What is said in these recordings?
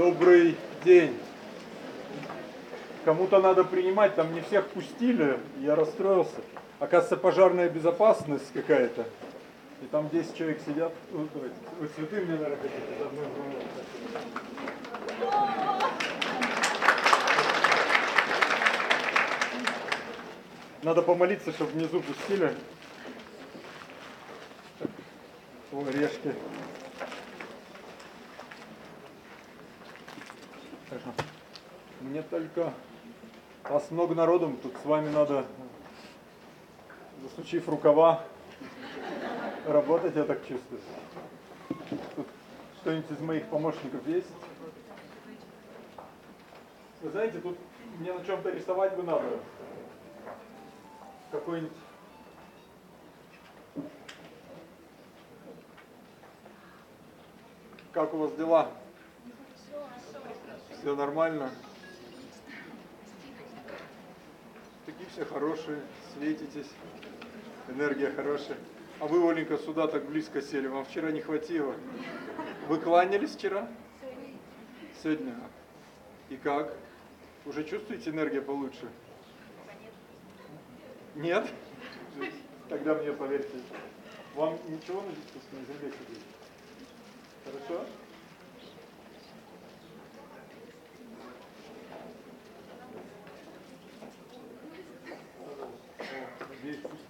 Добрый день. Кому-то надо принимать, там не всех пустили, я расстроился. Оказывается, пожарная безопасность какая-то. И там 10 человек сидят. Ну, давайте, вы цветы мне, наверное, хотите заодно Надо помолиться, чтобы внизу пустили. О, орешки. Мне только... Вас много народом, тут с вами надо, засучив рукава, работать, я так чувствую. Тут что-нибудь из моих помощников есть? Вы знаете, тут мне на чем-то рисовать бы надо. Какой-нибудь... Как у вас дела? Все нормально? Такие все хорошие, светитесь, энергия хорошая. А вы, Оленька, сюда так близко сели, вам вчера не хватило. Вы кланялись вчера? Сегодня. И как? Уже чувствуете энергия получше? Нет? Тогда мне поверьте. Вам ничего на земле сидеть? Хорошо? Здесь пустили.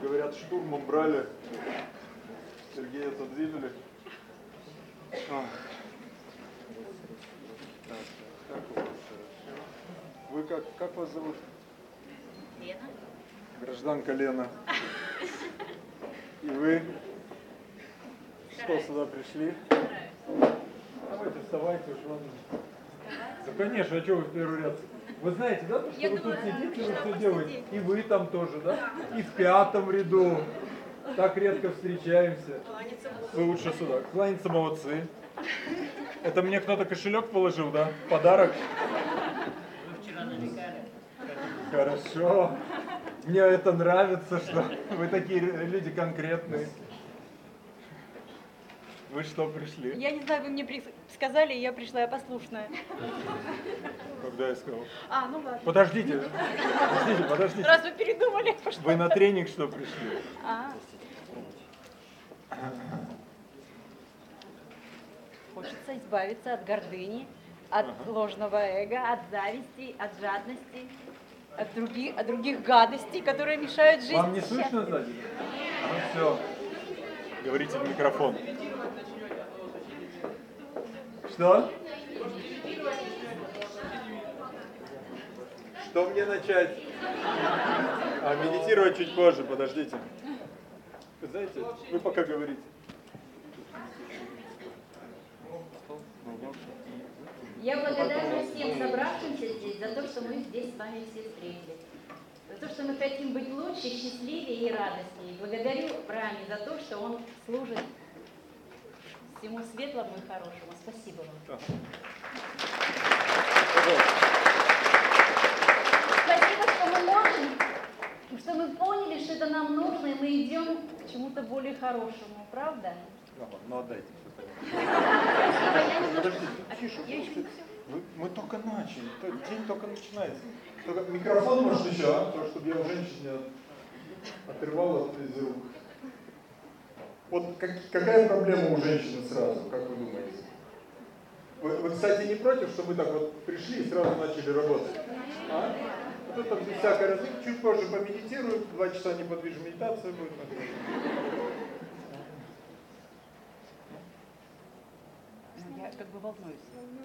Говорят, штурмом брали. Сергея отодвинули. А. Как вас? Вы как, как вас зовут? Лена. Гражданка Лена. И вы что сюда пришли? Давайте вставайте уж ладно. Да конечно, а что вы в первый ряд? Вы знаете, да, что Я вы думала, тут сидите, вы все делаете? И вы там тоже, да? И в пятом ряду. Так редко встречаемся. Вы лучше сюда. Кланяться молодцы. Это мне кто-то кошелек положил, да? Подарок? Вы вчера намекали. Хорошо. Мне это нравится, что вы такие люди конкретные. Вы что пришли? Я не знаю, вы мне сказали, и я пришла, я послушная. Когда я сказал? А, ну ладно. Подождите, подождите, подождите. Раз вы передумали? Вы на тренинг что пришли? А. Хочется избавиться от гордыни, от ложного эго, от зависти, от жадности, от других, от других гадостей, которые мешают жизни. Вам не слышно сзади? Ну все. Говорите в микрофон. Что? Что мне начать? А медитировать чуть позже, подождите. Вы знаете, вы пока говорите. Я благодарна всем собравшимся здесь за то, что мы здесь с вами все встретились. За то, что мы хотим быть лучше, счастливее и радостнее. Благодарю Браме за то, что он служит всему светлому и хорошему. Спасибо вам. Спасибо, что мы можем, что мы поняли, что это нам нужно, и мы идем к чему-то более хорошему. Правда? Ну отдайте. Немножко... Подождите, тише, слушайте. Вы- мы только начали, день только начинается. Только микрофон может еще, а? То, чтобы я у женщин не от- отрывал от из рук. Вот как- какая проблема у женщины сразу, как вы думаете? Вы, вы, кстати, не против, что мы так вот пришли и сразу начали работать? А? Вот это без всякой разы, чуть позже помедитируем, два часа неподвижной медитации будет. Я как бы волнуюсь.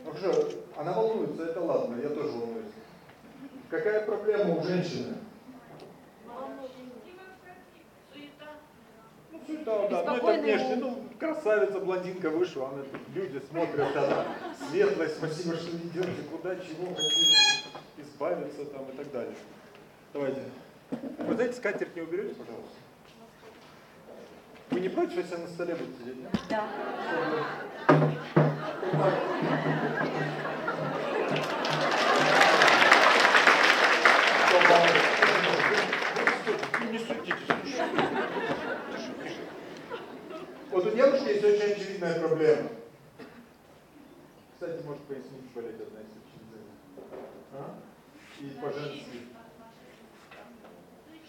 Ну что, она волнуется, это ладно, я тоже волнуюсь. Какая проблема у женщины? Ну, суета, да, ну это внешне, ну, красавица, блондинка вышла, она тут, люди смотрят, она светлая, спасибо, что идете, куда, чего хотите, избавиться там и так далее. Давайте. Вы знаете, скатерть не уберете, пожалуйста? Вы не против, если на столе будет сидеть? нет? Да. Девушки есть очень очевидная проблема. Кстати, может пояснить болеть одна из причин. А? И по-женски.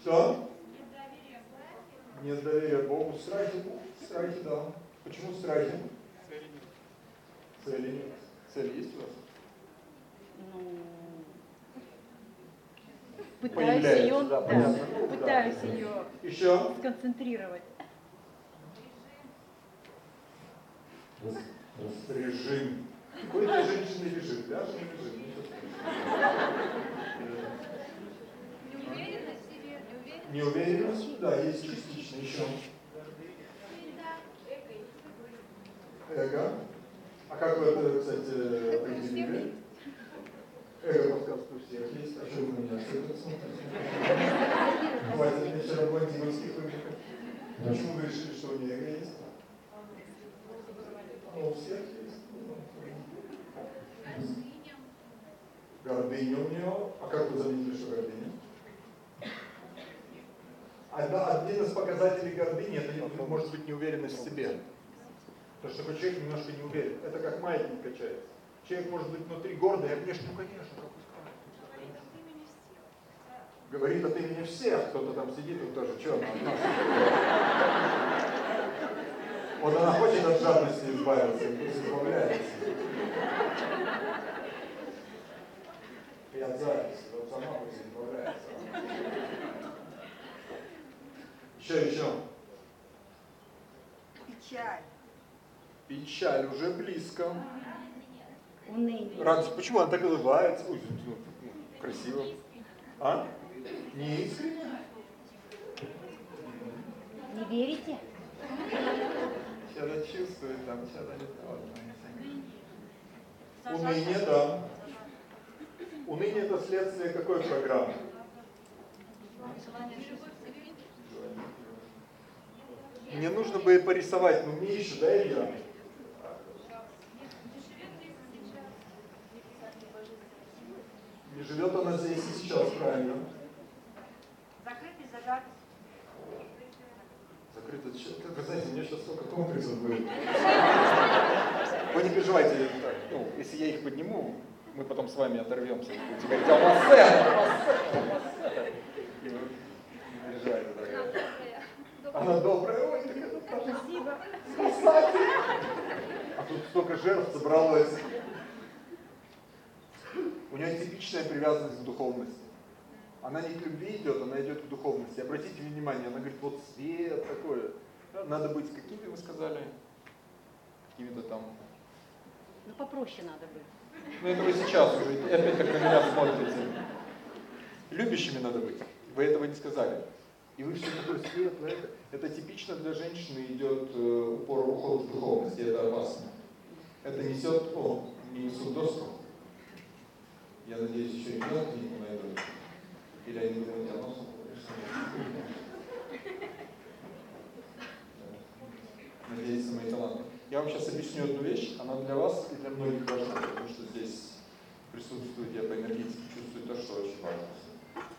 Что? Нет доверия Богу. Страхи, страхи, да. Почему страхи? Цели нет. Цель есть у вас? Ну, пытаюсь ее, да, понятно. Да. пытаюсь ее Еще? сконцентрировать. Режим. Какой для женщины режим? Даже не режим. Неуверенность в себе, неуверенность. Да, есть частично. Еще. Эго. А как вы это, кстати, определили? Эго подсказка у всех есть. А что вы меня смотрите? Хватит мне вчера блондинских выборов. Почему вы решили, что у нее эго есть? Ну, у всех есть. Гордыня у нее. А как вы заметили, что гордыня? Один из показателей гордыни это не- может быть неуверенность в себе. Потому что такой человек немножко не уверен. Это как маятник качается. Человек может быть внутри гордый, а внешне, ну конечно, как. Говорит от имени всех, кто-то там сидит, он тоже, что? Вот она хочет от жадности избавиться, и пусть избавляется. И от зависти, вот сама пусть избавляется. Еще, еще. Печаль. Печаль уже близко. Уныние. Радость. Почему она так улыбается? Ой, ну, красиво. А? Не искренне? Не верите? Что-то чувствует там, что-то не то. Уныние, да. Уныние это следствие какой программы? Мне нужно бы порисовать, но мне еще, да, Илья? Не живет она здесь и сейчас, правильно? Закрытый загад. Как вы знаете, у меня сейчас столько комплексов будет. Вы не переживайте, так, ну, если я их подниму, мы потом с вами оторвемся. Вы будете говорить, а. И вы не переживайте. Она добрая, ой. Спасибо. Спасатель. А тут столько жертв собралось. У нее типичная привязанность к духовности. Она не к любви идет, она идет к духовности. Обратите внимание, она говорит, вот свет такое. Надо быть какими, вы сказали? Какими-то там. Ну попроще надо быть. Ну это вы сейчас уже, опять как на меня смотрите. Любящими надо быть. Вы этого не сказали. И вы все такое светлое. Это, это типично для женщины идет э, упор уход в духовность, и это опасно. Это несет, о, не несут доску. Я надеюсь, еще ребенок не найдут. Или они у тебя носом. Надеюсь, мои таланты. Я вам сейчас объясню одну вещь, она для вас и для многих важна, потому что здесь присутствует, я по энергетике чувствую то, что очень важно.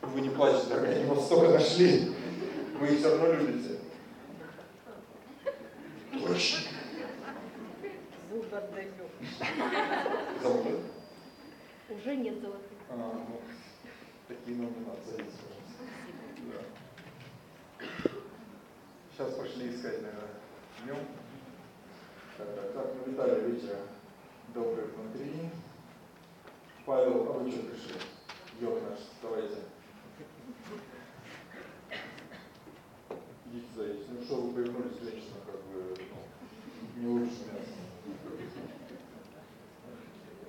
Вы не плачьте, дорогая, они вас столько нашли. Вы их все равно любите. Точно. Зуб отдаю. Зовут? Уже нет золотых. А, ну, такие номинации. Да. Сейчас пошли искать, наверное, днем. Так, так, так, ну, Виталий, видите, добрый внутри. Павел, а вы что пришли? Йог наш, давайте. Идите зайдите. Ну что, вы повернулись, женщина, как бы, ну, не лучше мясо.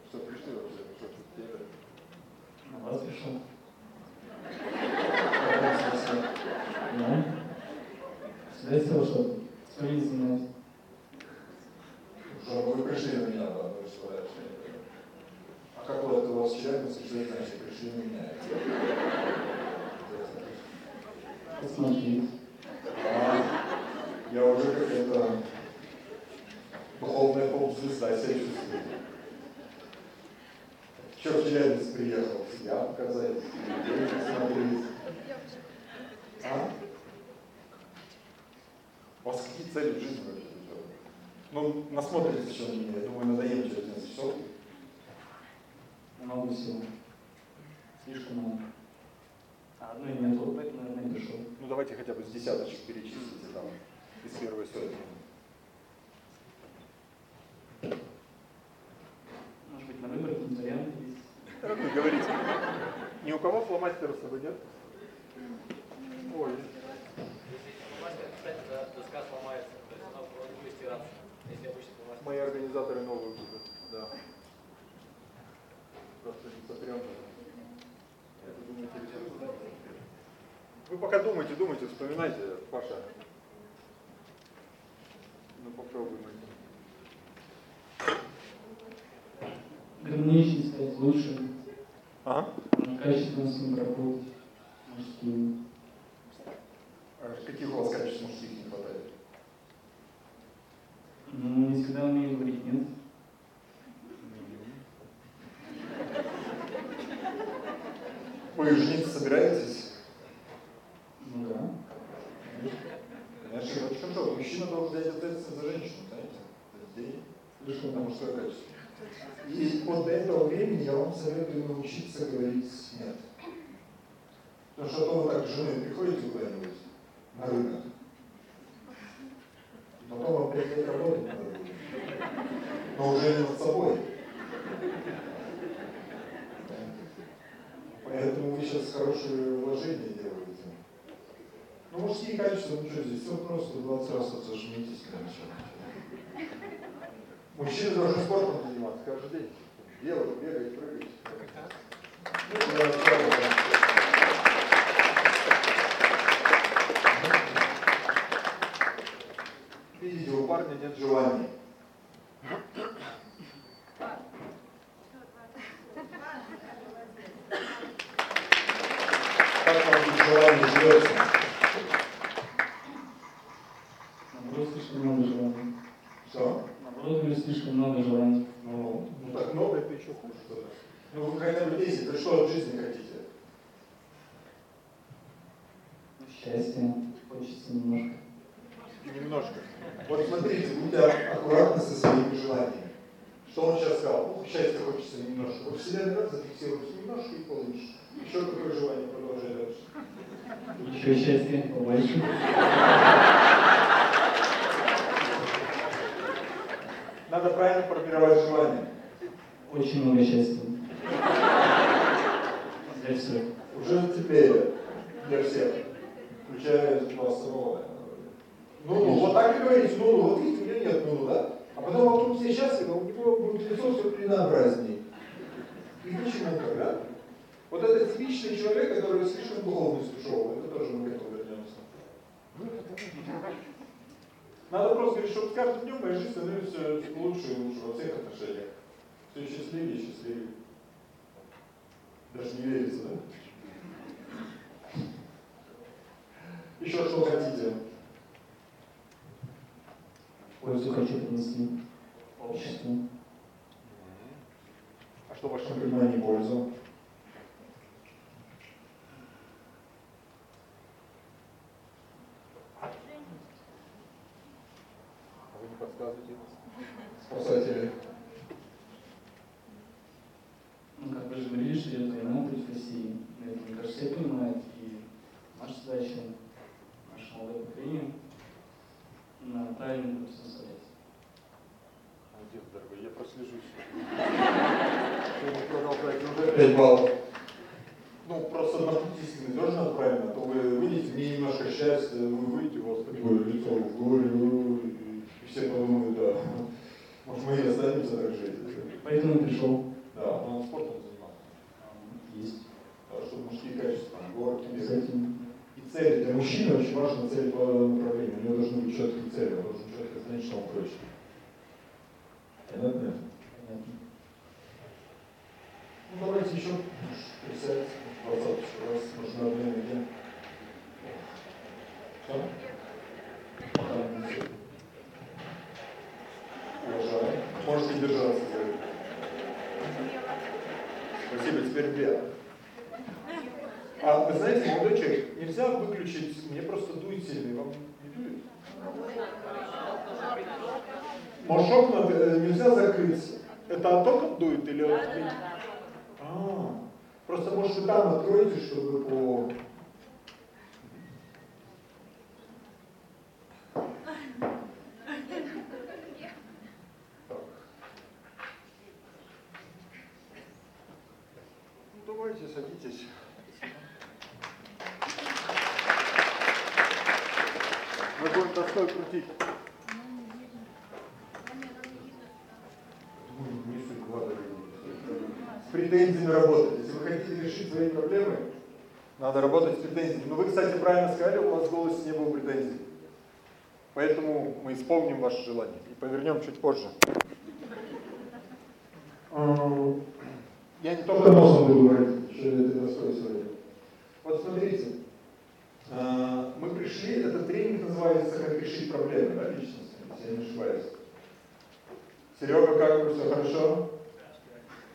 Что, пришли вообще? Что, тут тебе? Вас пришел. Ну? Скорее всего, что свои занимаюсь. Что вы пришли на меня, да, вы что? А как вот у вас Челябинск, что не значит, пришли на меня? Посмотреть. А, я уже как это духовная поп-звезда себя чувствую. Че в Челябинск приехал? Себя показать, людей посмотреть. А? вас какие цели в жизни вообще? Ну, насмотритесь еще на меня, я думаю, надоем через 11 часов. Много всего. Слишком много. А одной нету, поэтому, наверное, и пришел. Ну, давайте хотя бы с десяточек перечислите там, из первой сотни. Может быть, на выбор какие-то варианты есть. Как вы говорите? Ни у кого фломастера с собой нет? Ой, мои организаторы новые будут, да. Просто не сотрем. Вы пока думайте, думайте, вспоминайте, Паша. Ну попробуем. Гармоничнее стать лучше, Ага. качественно с ним работать, мужскими. А каких у вас качеств мужских не хватает? Ну, не всегда умею говорить нет. Вы жениться собираетесь? Ну да. Конечно, хорошо. Мужчина должен взять ответственность за женщину, знаете? Это мужское качество. И вот до этого времени я вам советую научиться говорить «нет». Потому что то вы так с женой приходите куда-нибудь на рынок, потом вам приходит работать надо будет. Но уже не над собой. Поэтому вы сейчас хорошее вложение делаете. Ну, мужские качества, ну что здесь, все просто 20 раз отожмитесь для начала. Мужчина должен спортом заниматься каждый день. Делать, бегать, прыгать. Видите, у парня нет желания. Как вам без желания живется? Наоборот, слишком много желаний. Что? Наоборот, говорю, слишком много желаний. Ну, ну так много это еще хуже. тогда. Ну вы хотя бы 10, вы что от жизни хотите? Счастья хочется немножко. Немножко. Вот смотрите, будьте аккуратны со своими желаниями. Что он сейчас сказал? Ну, счастья хочется немножко. Вот вселенная раз зафиксируется немножко и получишь. Еще какое желание продолжай дальше. Еще счастья побольше. Надо правильно формировать желание. Очень много счастья. Для всех. Уже теперь для всех, включая вас самого. Ну, ну, вот так и говорите, ну, ну, вот видите, у меня нет ну, да? А потом вокруг все счастливы, у него будет лицо все длиннообразнее. И почему тогда? Вот это типичный человек, который слишком духовность ушел, это тоже мы к этому вернемся. Надо просто говорить, что с каждым днем моя жизнь становится лучше и лучше во всех отношениях. Все счастливее и счастливее. Даже не верится, да? Еще что хотите? Пользу хочу принести обществу. А что в вашем понимании well, отдует или отменит. А, просто, может, и там откроете, чтобы по претензиями работать. Если вы хотите решить свои проблемы, надо работать с претензиями. Но вы, кстати, правильно сказали, у вас в голосе не было претензий. Поэтому мы исполним ваше желание и повернем чуть позже. Я не только носом буду говорить, что это доской сегодня. Вот смотрите, э, мы пришли, этот тренинг называется «Как решить проблемы», да, личностные, если я не ошибаюсь. Серега, как вы, все хорошо?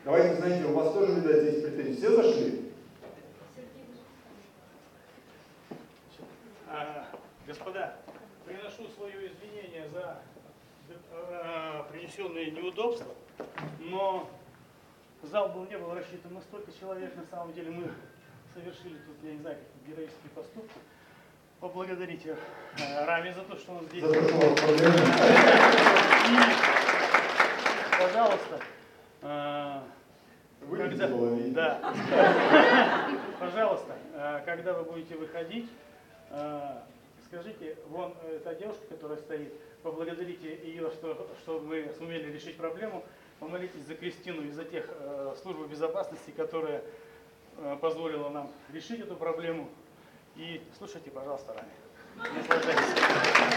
Давайте, знаете, у вас тоже, видать, есть претензии. Все зашли? А, Господа, приношу свое извинение за э, принесенные неудобства, но зал был не был рассчитан на столько человек. На самом деле мы совершили тут, я не знаю, какие героические поступки. Поблагодарите э, Рами за то, что он здесь. За то, что. И, пожалуйста, когда- половине. да. Пожалуйста, э, когда вы будете выходить, э, скажите, вон э, та девушка, которая стоит, поблагодарите ее, что, что мы сумели решить проблему. Помолитесь за Кристину и за тех э, служб безопасности, которая э, позволила нам решить эту проблему. И слушайте, пожалуйста, Рами. Наслаждайтесь.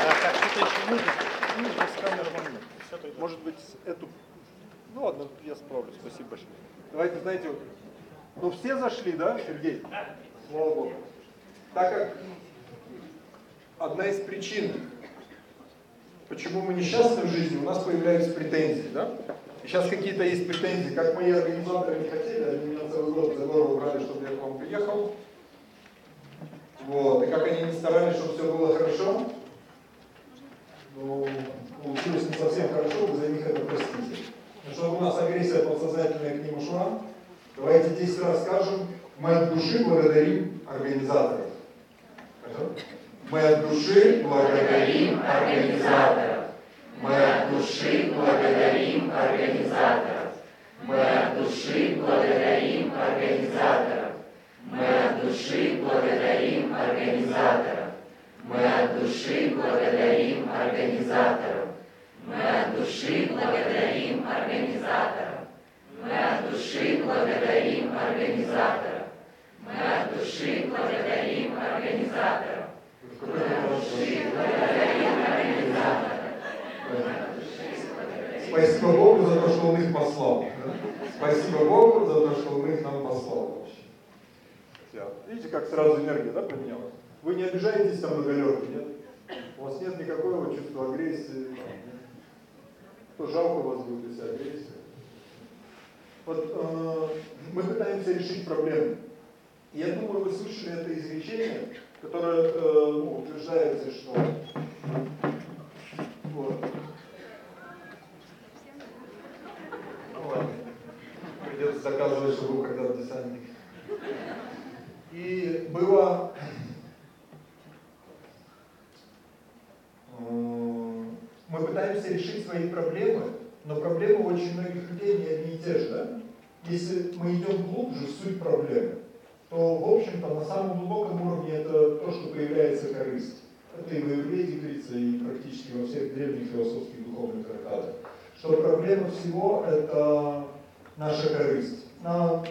А, так, что-то еще нужно? Ну. Может быть, эту... Ну ладно, я справлюсь. Спасибо большое. Давайте, знаете, вот, ну все зашли, да, Сергей? Слава Богу. Так как одна из причин, почему мы несчастны в жизни, у нас появляются претензии, да? Сейчас какие-то есть претензии, как мои организаторы не хотели, они меня целый год за голову брали, чтобы я к вам приехал. Вот, и как они не старались, чтобы все было хорошо, ну, получилось не совсем хорошо, вы за них это простите. Чтобы у нас агрессия подсознательная к ним ушла, давайте 10 раз скажем, мы от души благодарим организаторов. Мы от души благодарим организаторов. Мы от души благодарим организаторов. Мы от души благодарим организаторов. Мы от души благодарим организаторов. Мы от души благодарим организаторов. Мы от души благодарим организаторов. Мы от души благодарим организаторов. Мы от души благодарим организаторов. Мы от души благодарим организаторов. Спасибо Богу за то, что Он их послал. Спасибо Богу за то, что Он их нам послал. вообще. Видите, как сразу энергия да, поменялась? Вы не обижаетесь там на галерке, нет? У вас нет никакого чувства агрессии. То жалко если агрессия. Вот э, мы пытаемся решить проблему. Я думаю, вы слышали это изречение, которое э, ну, утверждается, что вот. Ну ладно. Придется заказывать, чтобы был когда-то десантник. И было м, мы пытаемся решить свои проблемы, но проблемы очень многих людей не одни и те же, да? Если мы идем глубже в суть проблемы, то, в общем-то, на самом глубоком уровне это то, что появляется корысть. Это и в Аюрведе говорится, и практически во всех древних философских духовных трактатах. Что проблема всего – это наша корысть. На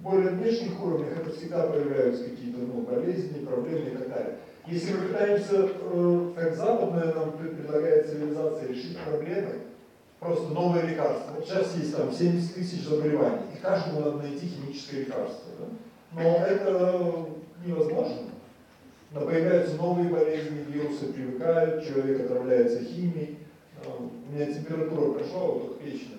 более внешних уровнях это всегда появляются какие-то ну, болезни, проблемы и так далее. Если мы пытаемся, э, как западная нам пред- предлагает цивилизация, решить проблемы, просто новое лекарство. Вот сейчас есть там 70 тысяч заболеваний, и каждому надо найти химическое лекарство. Да? Но это невозможно. Но появляются новые болезни, вирусы привыкают, человек отравляется химией. Э, У меня температура прошла, вот только печень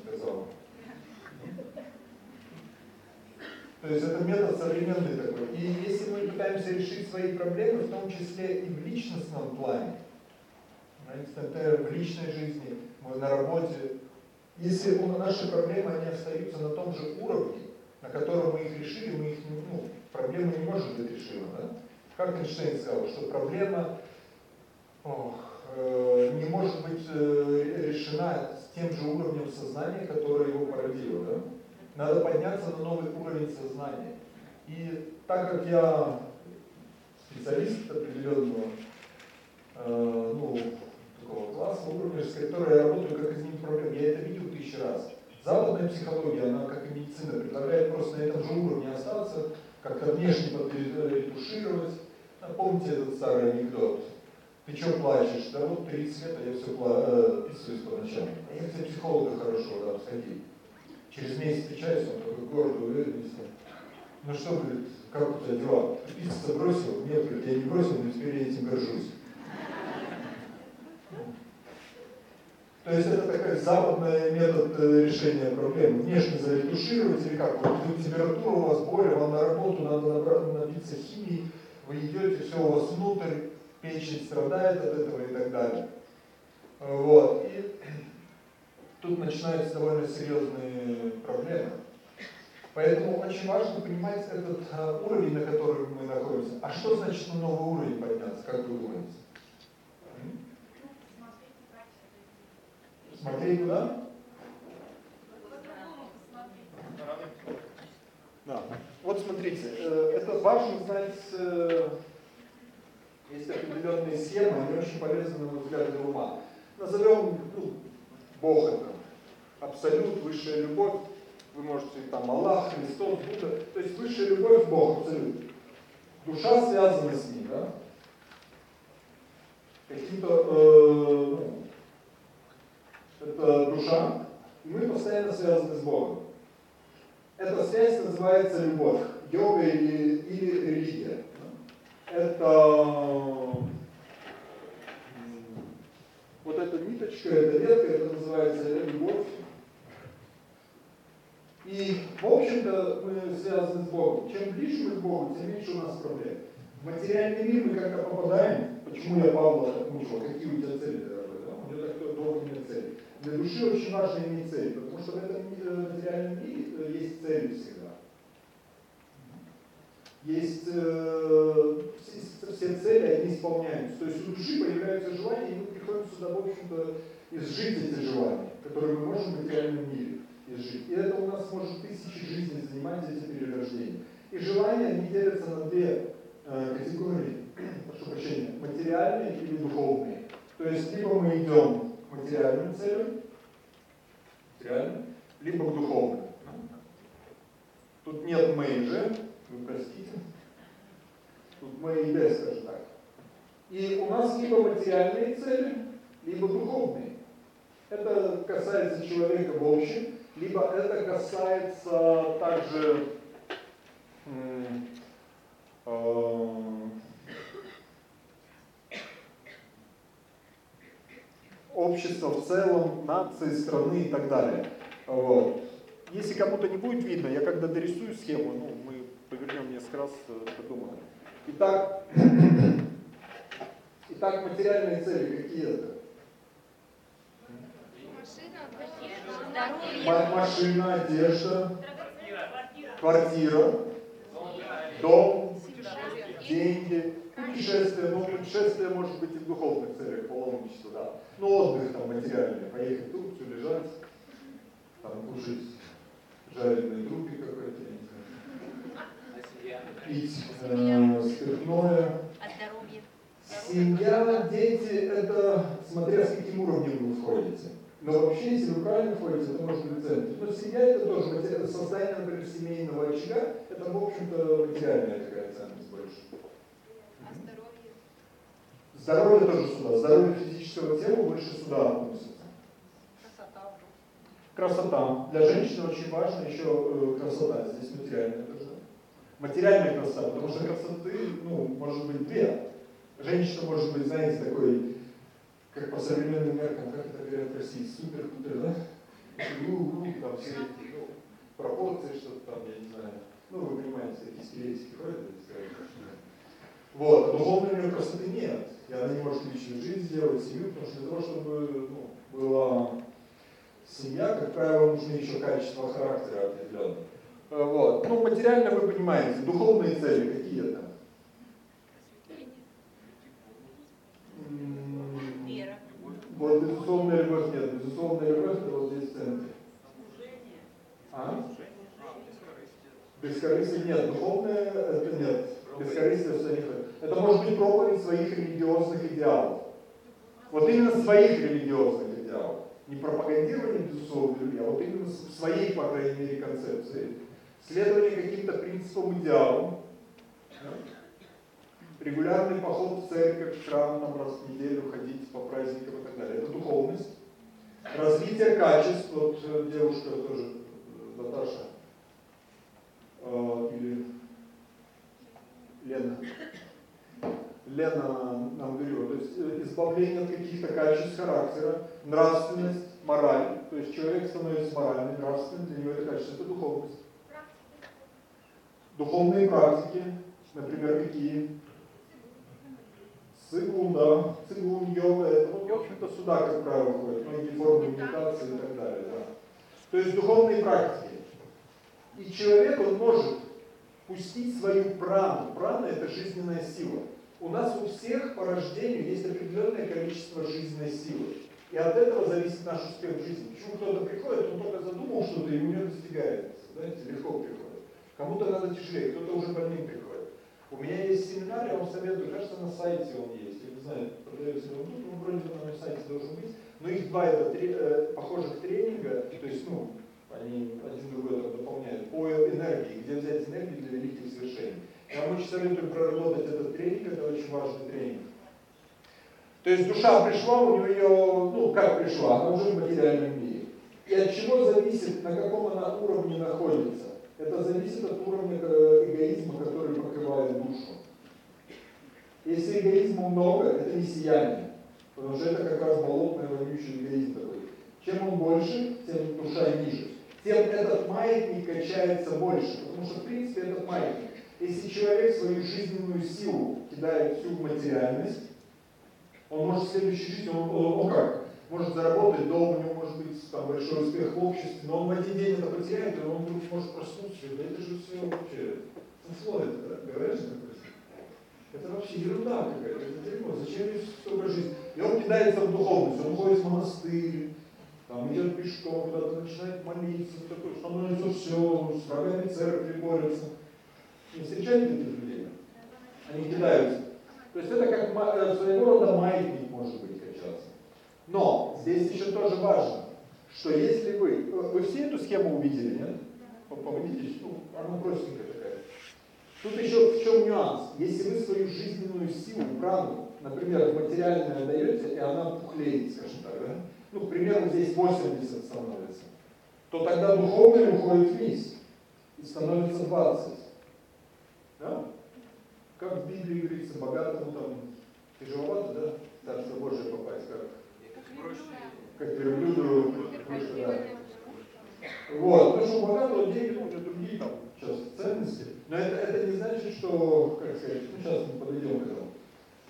То есть это метод современный такой. И если мы пытаемся решить свои проблемы, в том числе и в личностном плане, в личной жизни, на работе. Если наши проблемы, они остаются на том же уровне, на котором мы их решили, мы их, ну, проблема не может быть решена. Да? Как Эйнштейн сказал, что проблема ох, э, не может быть э, решена с тем же уровнем сознания, которое его породило. Да? Надо подняться на новый уровень сознания. И так как я специалист определенного э, ну, такого класса, уровня, с которой я работаю, как изменить проблемы, я это видел тысячи раз. Западная психология, она как и медицина, предлагает просто на этом же уровне остаться, как-то внешне ретушировать. Помните этот старый анекдот? Ты что плачешь? Да вот 30 лет, а я все пла э, писаюсь по ночам. А я тебе психолога хорошего, да, сходи. Через месяц встречаюсь, он такой гордый, уверенный. Ну что, говорит, как у тебя дела? Писаться бросил? Нет, говорит, я не бросил, но теперь я этим горжусь. То есть это такой западный метод э, решения проблем. Внешне заретушировать или как? Вот температура у вас, боли, вам на работу надо набиться химией, вы идете, все у вас внутрь, печень страдает от этого и так далее. Вот. И тут начинаются довольно серьезные проблемы. Поэтому очень важно понимать этот а, уровень, на котором мы находимся. А что значит на новый уровень подняться, как вы думаете? Смотреть куда? Да. Вот смотрите, э, это важно знать, э, есть определенные схемы, они очень полезны, на мой взгляд, ума. Назовем, ну, Бог это, абсолют, высшая любовь, вы можете там Аллах, Христос, Будда, то есть высшая любовь Бог, абсолют. Душа связана с ним, да? Каким-то, э, ну, это душа, и мы постоянно связаны с Богом. Эта связь называется любовь, йога или, или религия. Это вот эта ниточка, эта ветка, это называется любовь. И, в общем-то, мы связаны с Богом. Чем ближе мы к Богу, тем меньше у нас проблем. В материальный мир мы когда попадаем, почему я Павла так мучил, какие у тебя цели, дорогой, да? У него так долго нет цели. Для души очень важно иметь цель, потому что в этом э, материальном мире э, есть цели всегда. Есть э, все, все цели, они исполняются. То есть у души появляются желания, и мы приходим сюда, в общем-то, изжить эти желания, которые мы можем в материальном мире изжить. И это у нас может тысячи жизней занимать эти перерождения. И желания, они делятся на две э, категории, прошу прощения, материальные или духовные. То есть либо мы идем материальным целям, либо к духовным. Тут нет мэйджа, вы простите. Тут мэй и Д, скажем так. И у нас либо материальные цели, либо духовные. Это касается человека в общем, либо это касается также э, общества в целом, нации, страны и так далее. Вот. Если кому-то не будет видно, я когда дорисую схему, ну, мы повернем несколько раз, э, подумаем. Итак, итак, материальные цели какие это? Машина, машина, одежда, квартира, дом, деньги, путешествие, ну путешествие может быть и в духовных целях, паломничество, да. Ну отдых там материальный, поехать в Турцию, лежать, там кушать жареные трупи какой-то, я не знаю. Пить э, спиртное. Семья, дети, это смотря с каким уровнем вы входите. Но вообще, если вы правильно входите, это может быть центр. Но семья это тоже создание, например, семейного очага, это, в общем-то, материальная такая ценность больше. Здоровье тоже сюда. Здоровье физического тела больше сюда относится. Красота. Красота. Для женщины очень важно еще э, красота. Здесь материальная тоже. Материальная красота, потому что красоты, ну, может быть две. Женщина может быть, знаете, такой, как по современным меркам, как это говорят России, супер-пупер, да? Ну, там все эти, ну, пропорции, что-то там, я не знаю. Ну, вы понимаете, такие скелетики ходят, вот, духовной у нее красоты нет. И она не может личную жизнь сделать, семью, потому что для того, чтобы ну, была семья, как правило, нужны еще качества характера определенные. Вот. Ну, материально вы понимаете, духовные цели какие это? М, Вера. Вот безусловная любовь нет. Безусловная любовь это вот здесь в центре. А? Бескорыстие нет. Духовное это нет. Бескорыстие все нет. Это может быть проповедь своих религиозных идеалов. Вот именно своих религиозных идеалов. Не пропагандирование безусловной любви, а вот именно своей, по крайней мере, концепции. Следование каким-то принципам, идеалам. Регулярный поход в церковь, в храм там раз в неделю, ходить по праздникам так далее. Это духовность. Развитие качеств, вот э, девушка тоже, э, Наташа, э, или Лена, Лена нам говорила, то есть избавление от каких-то качеств характера, нравственность, мораль, то есть человек становится моральным, нравственным, для него это качество, это духовность. Духовные практики, например, какие? Цигун, да, цигун, йога, это, вот, в общем-то, сюда, как правило, входят, многие формы медитации и так далее, да. То есть духовные практики. И человек, он может пустить свою прану. Прана – это жизненная сила. У нас у всех по рождению есть определенное количество жизненной силы. И от этого зависит наш успех в жизни. Почему кто-то приходит, он только задумал что-то, и у него достигается. Знаете, легко приходит. Кому-то надо тяжелее, кто-то уже больным приходит. У меня есть семинар, я вам советую, кажется, на сайте он есть. Я не знаю, продается ли он тут, ну, вроде бы на сайте должен быть. Но их два это три, э, похожих тренинга, то есть, ну, они один другой там дополняют, по энергии, где взять энергию для великих свершений. Я вам очень советую проработать этот тренинг, это очень важный тренинг. То есть душа пришла, у нее, ну как пришла, она уже в материальном мире. И от чего зависит, на каком она уровне находится? Это зависит от уровня э, эгоизма, который покрывает душу. Если эгоизма много, это не сияние. Потому что это как раз болотный вонючий эгоизм такой. Чем он больше, тем душа ниже. Тем этот маятник качается больше. Потому что, в принципе, этот маятник. Если человек свою жизненную силу кидает всю материальность, он может в следующей жизни, он, он, он как? Может заработать дом, у него может быть там, большой успех в обществе, но он в один день это потеряет, и он вдруг может проснуться, да это же все вообще, смысло это, да? говоришь, это вообще ерунда какая-то, это дерьмо, зачем мне столько жизни? И он кидается в духовность, он ходит в монастырь, там идет пешком, куда-то начинает молиться, такой, становится все, с врагами церкви борется. Не встречаете таких людей? Они кидаются. То есть это как э, своего рода маятник может быть качаться. Но здесь еще тоже важно, что если вы, вы все эту схему увидели, нет? Помогите, ну, она простенькая такая. Тут еще в чем нюанс? Если вы свою жизненную силу, прану, например, материальную даете, и она пухлеет, скажем так, да? Ну, к примеру, здесь 80 становится, то тогда духовное уходит вниз и становится 20. Да? Как в Библии говорится, богатому там тяжеловато, да? Царство Божие попасть, как, как верблюду, да. Вот, потому что у богатого деньги, ну, другие там сейчас ценности. Но это, это не значит, что, как сказать, ну сейчас мы подойдем к этому.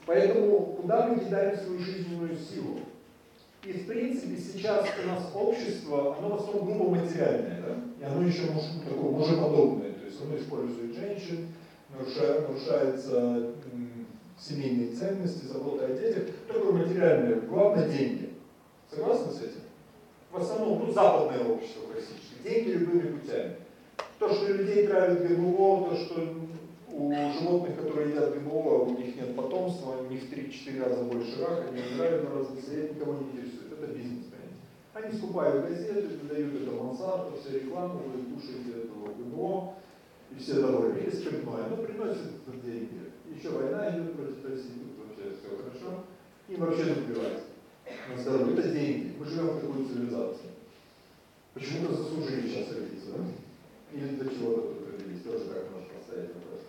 Поэтому куда мы кидаем свою жизненную силу? И в принципе сейчас у нас общество, оно в основном грубо материальное, да? И оно еще быть такое мужеподобное. То есть оно использует женщин, нарушает, нарушается семейные ценности, забота о детях. Такое материальное, главное деньги. Согласны с этим? В основном, ну, западное общество классическое. Деньги любыми путями. То, что людей травит ГМО, то, что у животных, которые едят ГМО, у них нет потомства, у них в 3-4 раза больше рака, они умирают на разных это никого не интересует. Это бизнес, понимаете? Они скупают газеты, дают это Монсанто, все рекламу, вы кушаете этого ГМО, и все довольны. Или спиртное, но приносит деньги. Еще война идет против России, тут вообще все хорошо. Им вообще наплевать на здоровье. Это деньги. Мы живем в такой цивилизации. Почему-то заслужили сейчас родиться, да? Или для чего-то тут родились, тоже так можно поставить вопрос.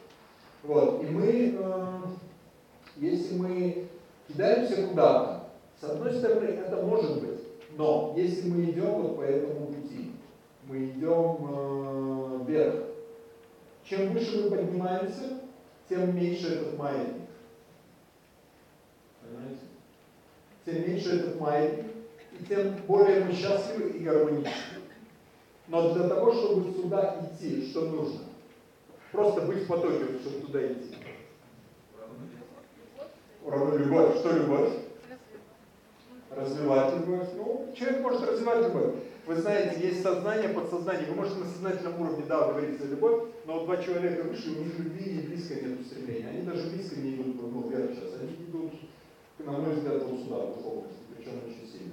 Вот, и мы, э, если мы кидаемся куда-то, с одной стороны, это может быть, но если мы идем вот по этому пути, мы идем э, вверх, чем выше мы поднимаемся, тем меньше этот маятник. Тем меньше этот маятник, и тем более мы счастливы и гармоничны. Но для того, чтобы сюда идти, что нужно? Просто быть в потоке, чтобы туда идти. Уравну любовь. Что любовь? Развивать любовь. Ну, человек может развивать любовь. Вы знаете, есть сознание, подсознание. Вы можете на сознательном уровне, да, говорить за любовь, но два человека выше, у них любви и близко нет стремления. Они даже близко не идут ну, вверх сейчас. Они на мой взгляд, вот сюда, в духовности, причем очень сильно.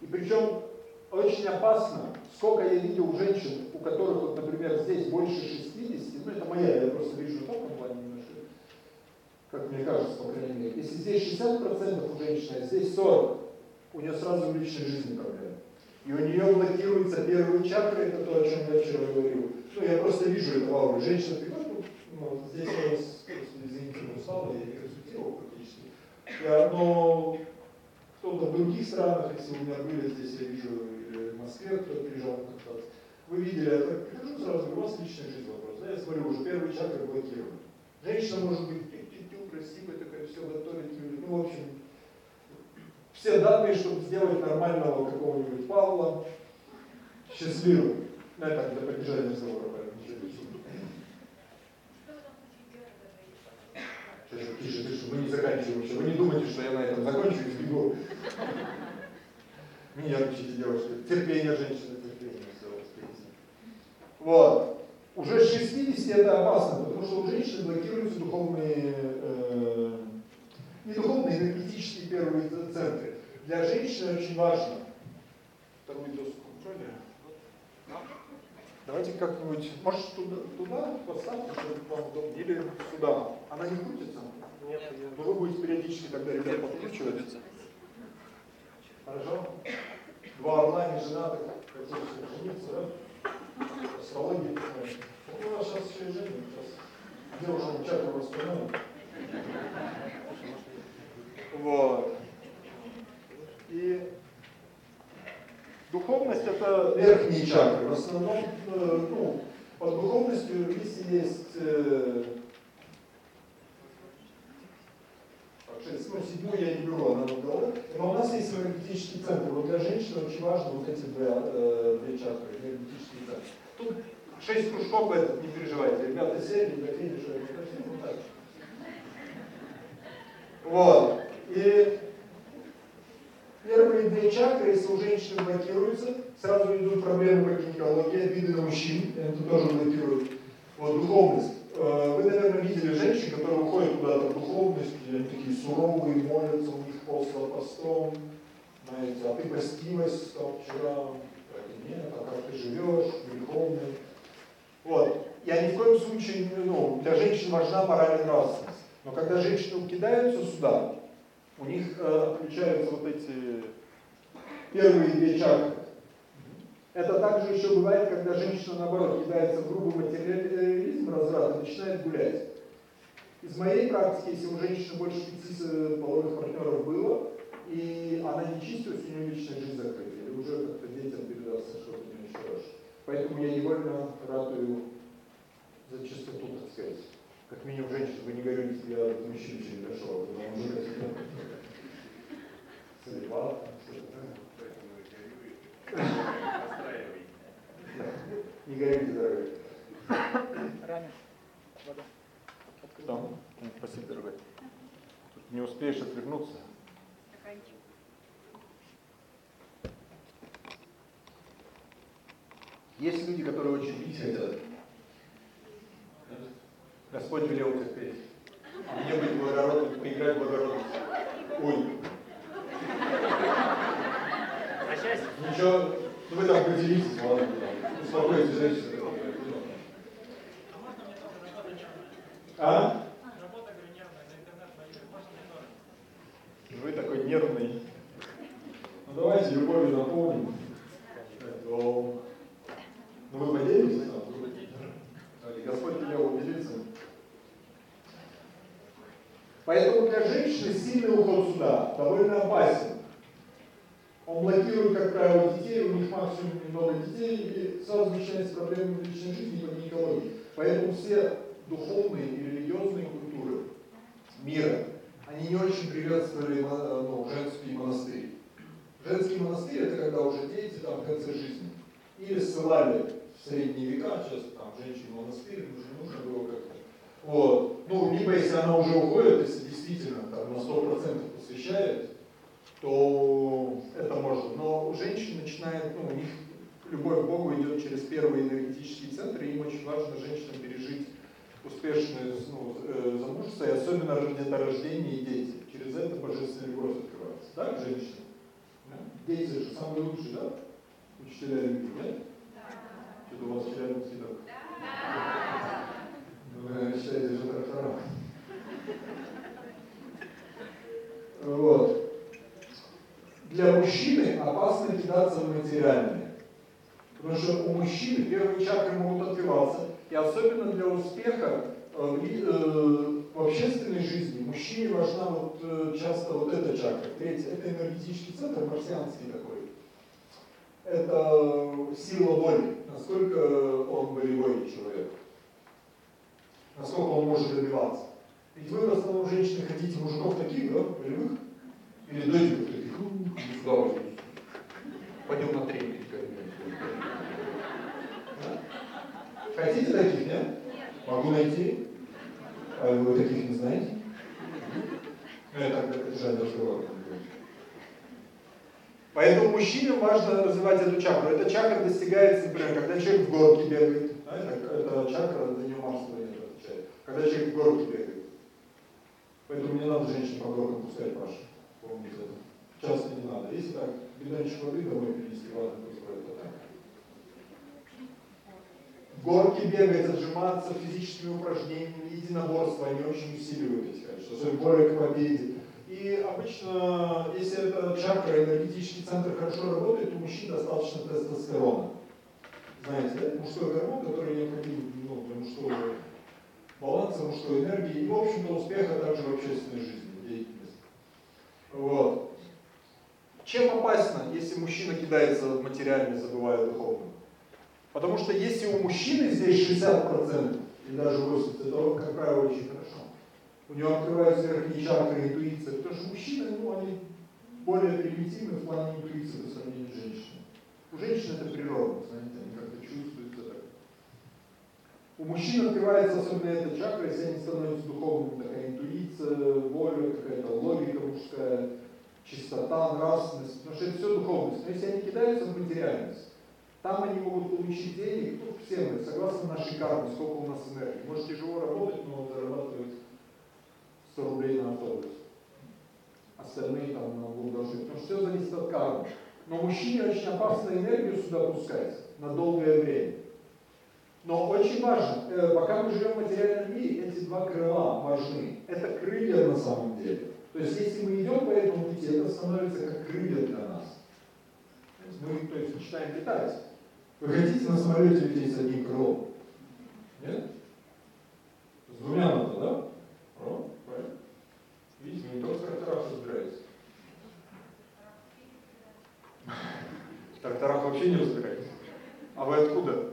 И причем очень опасно, сколько я видел женщин, у которых, вот, например, здесь больше 60, ну это моя, я просто вижу в том плане немножко, как мне кажется, по крайней мере. Если здесь 60% у женщины, а здесь 40%, у нее сразу в личной жизни проблемы. И у нее блокируется первые чакры, это то, о чем я вчера говорил. Ну, я просто вижу это в ауре. Женщина приходит, ну, здесь я вас, извините, устала, я одно, кто-то в других странах, если у меня были здесь, я вижу, в Москве кто-то приезжал на контакт, вы видели, я так прихожу сразу, у вас личная жизнь вопрос. Да, я смотрю, уже первые чакры блокированы. Женщина может быть, тю-тю-тю, красивая такая, все готовит, ну, в общем, все данные, чтобы сделать нормального какого-нибудь Павла счастливым. Ну, это для поддержания разговора, поэтому ничего личного. Тише, тише, тише, мы не заканчиваем еще. Вы не думайте, что я на этом закончу и сбегу. Не нервничайте, девушки. Терпение женщины, терпение. Все, успейте. Вот. Уже с 60 это опасно, потому что у женщины блокируются духовные, э, не духовные, энергетические первые центры. Для женщины очень важно. Вторую доску убрали? Давайте как-нибудь, может туда, туда поставьте, чтобы вам удобнее, или сюда. Она не крутится? Нет. Но вы будете периодически тогда ребят подкручивать. Хорошо? Два орла не женатых, хотели жениться, да? Астрология. Ну, у нас сейчас все жены, сейчас девушкам чакру восстановим. Вот. И духовность это верхние чакры. В основном, э, ну, под духовностью в Рисе есть э, ну, седьмую я не беру, она голове. Но у нас есть энергетический центр. Вот для женщин очень важно вот эти две, э, две чакры, энергетический центр. Тут шесть кружков этот, не переживайте. Ребята сели, доверили, что я вот так. Вот. И Первые чакры, если у женщины блокируются, сразу идут проблемы по гинекологии, обиды на мужчин, это тоже блокирует. Вот, духовность. Э, вы, наверное, видели женщин, которые уходят куда-то в духовность, они такие суровые, молятся, у них постом, постом, знаете, а ты постилась там вчера, так и нет, а как ты живешь, греховный. Вот. Я ни в коем случае, ну, для женщин важна моральная нравственность. Но когда женщины кидаются сюда, у них э, отключаются вот эти первые две чакры. Это также еще бывает, когда женщина, наоборот, кидается в грубый материализм, разврат и начинает гулять. Из моей практики, если у женщины больше пяти половых партнеров было, и она не чистилась, у нее личная жизнь закрыта, или уже как-то детям передастся что-то не. Поэтому я невольно ратую за чистоту, так сказать. Как минимум женщин, вы не говорите, я от мужчин еще не дошел, вы нам уже целебат, Не горите. Ранен. Вода. Там. Спасибо, дорогой. Тут не успеешь отвернуться. Есть люди, которые очень пить хотят. Господь велел терпеть. Мне быть благородным, поиграть благородность. Ой. А счастье? Ничего, ну вы там поделитесь, ладно. Успокойтесь, женщины. А? Вы такой нервный. Ну давайте любовью наполним. Ну вы поделитесь там? Господь велел поделиться. Поэтому для женщины сильный уход сюда довольно опасен. Он блокирует, как правило, детей, у них максимум немного детей, и сразу начинаются проблемы в личной жизни по гинекологии. Поэтому все духовные и религиозные культуры мира они не очень приветствовали ну, женские монастыри. Женский монастырь это когда уже дети там в конце жизни. Или ссылали в средние века, сейчас там женщин в монастырь, уже нужно было как-то. Вот. Ну, либо если она уже уходит, если действительно там на 100% посвящает, то это можно. Но у женщин начинает, ну, у них любовь к Богу идет через первые энергетические центры, и им очень важно женщинам пережить успешное ну, э, замужество, и особенно где-то рождение и дети. Через это божественная любовь открывается. Так, женщины? Да? Дети же самые лучшие, да? Учителя любви, нет? Что-то у вас рядом сидят. Вы, наверное, считаете, что трактора. Вот. Для мужчины опасно кидаться в материальное. Потому что у мужчины первые чакры могут открываться, и особенно для успеха э, в, э, в общественной жизни мужчине важна вот э, часто вот эта чакра. Третья, это энергетический центр, марсианский такой. Это сила воли, насколько он волевой человек, насколько он может добиваться. Ведь вы в основном женщины хотите мужиков таких, да, волевых, или дойдиков таких, ну, пойдем на тренинг. Хотите таких, нет? Могу найти. А вы таких не знаете? Ну, я так держать разговор. Поэтому мужчинам важно развивать эту чакру. Эта чакра достигается, например, когда человек в горке бегает. Знаете, это чакра, за нее Марс. Когда человек в горке бегает. Поэтому не надо женщин по горкам пускать, Паша. Помните это. Часто не надо. Если так, беданчик воды домой принести, ладно, пусть это так горки бегать, отжиматься физическими упражнениями, единоборства, они очень усиливают эти качества, особенно более к победе. И обычно, если это чакра, энергетический центр хорошо работает, у мужчин достаточно тестостерона. Знаете, да? Мужской гормон, который необходим ну, для мужского баланса, мужской энергии и, в общем-то, успеха также в общественной жизни, деятельности. Вот. Чем опасно, если мужчина кидается в материальное, забывая духовное? Потому что если у мужчины здесь 60% или даже 80%, то, как правило, очень хорошо. У него открываются верхние чакры, интуиция. Потому что мужчины, ну, они более примитивны в плане интуиции по сравнению с женщиной. У женщин это природа, знаете, они как-то чувствуют это. У мужчин открывается особенно эта чакра, если они становятся духовными, такая интуиция, воля, какая-то логика мужская, чистота, нравственность, потому что это все духовность. Но если они кидаются в материальность, там они могут получить денег, ну, все мы, согласно нашей карме, сколько у нас энергии. Может тяжело работать, но зарабатывать 100 рублей на автобус. Остальные там на должны. Потому что все зависит от кармы. Но мужчине очень опасно энергию сюда пускать на долгое время. Но очень важно, э, пока мы живем в материальном мире, эти два крыла важны. Это крылья на самом деле. То есть если мы идем по этому пути, это становится как крылья для нас. Мы то есть, начинаем летать. Вы хотите на самолете лететь с одним крылом? Нет? С двумя надо, да? Правильно. Видите, не только тракторах разбирается. В вообще не разбираетесь. А вы откуда?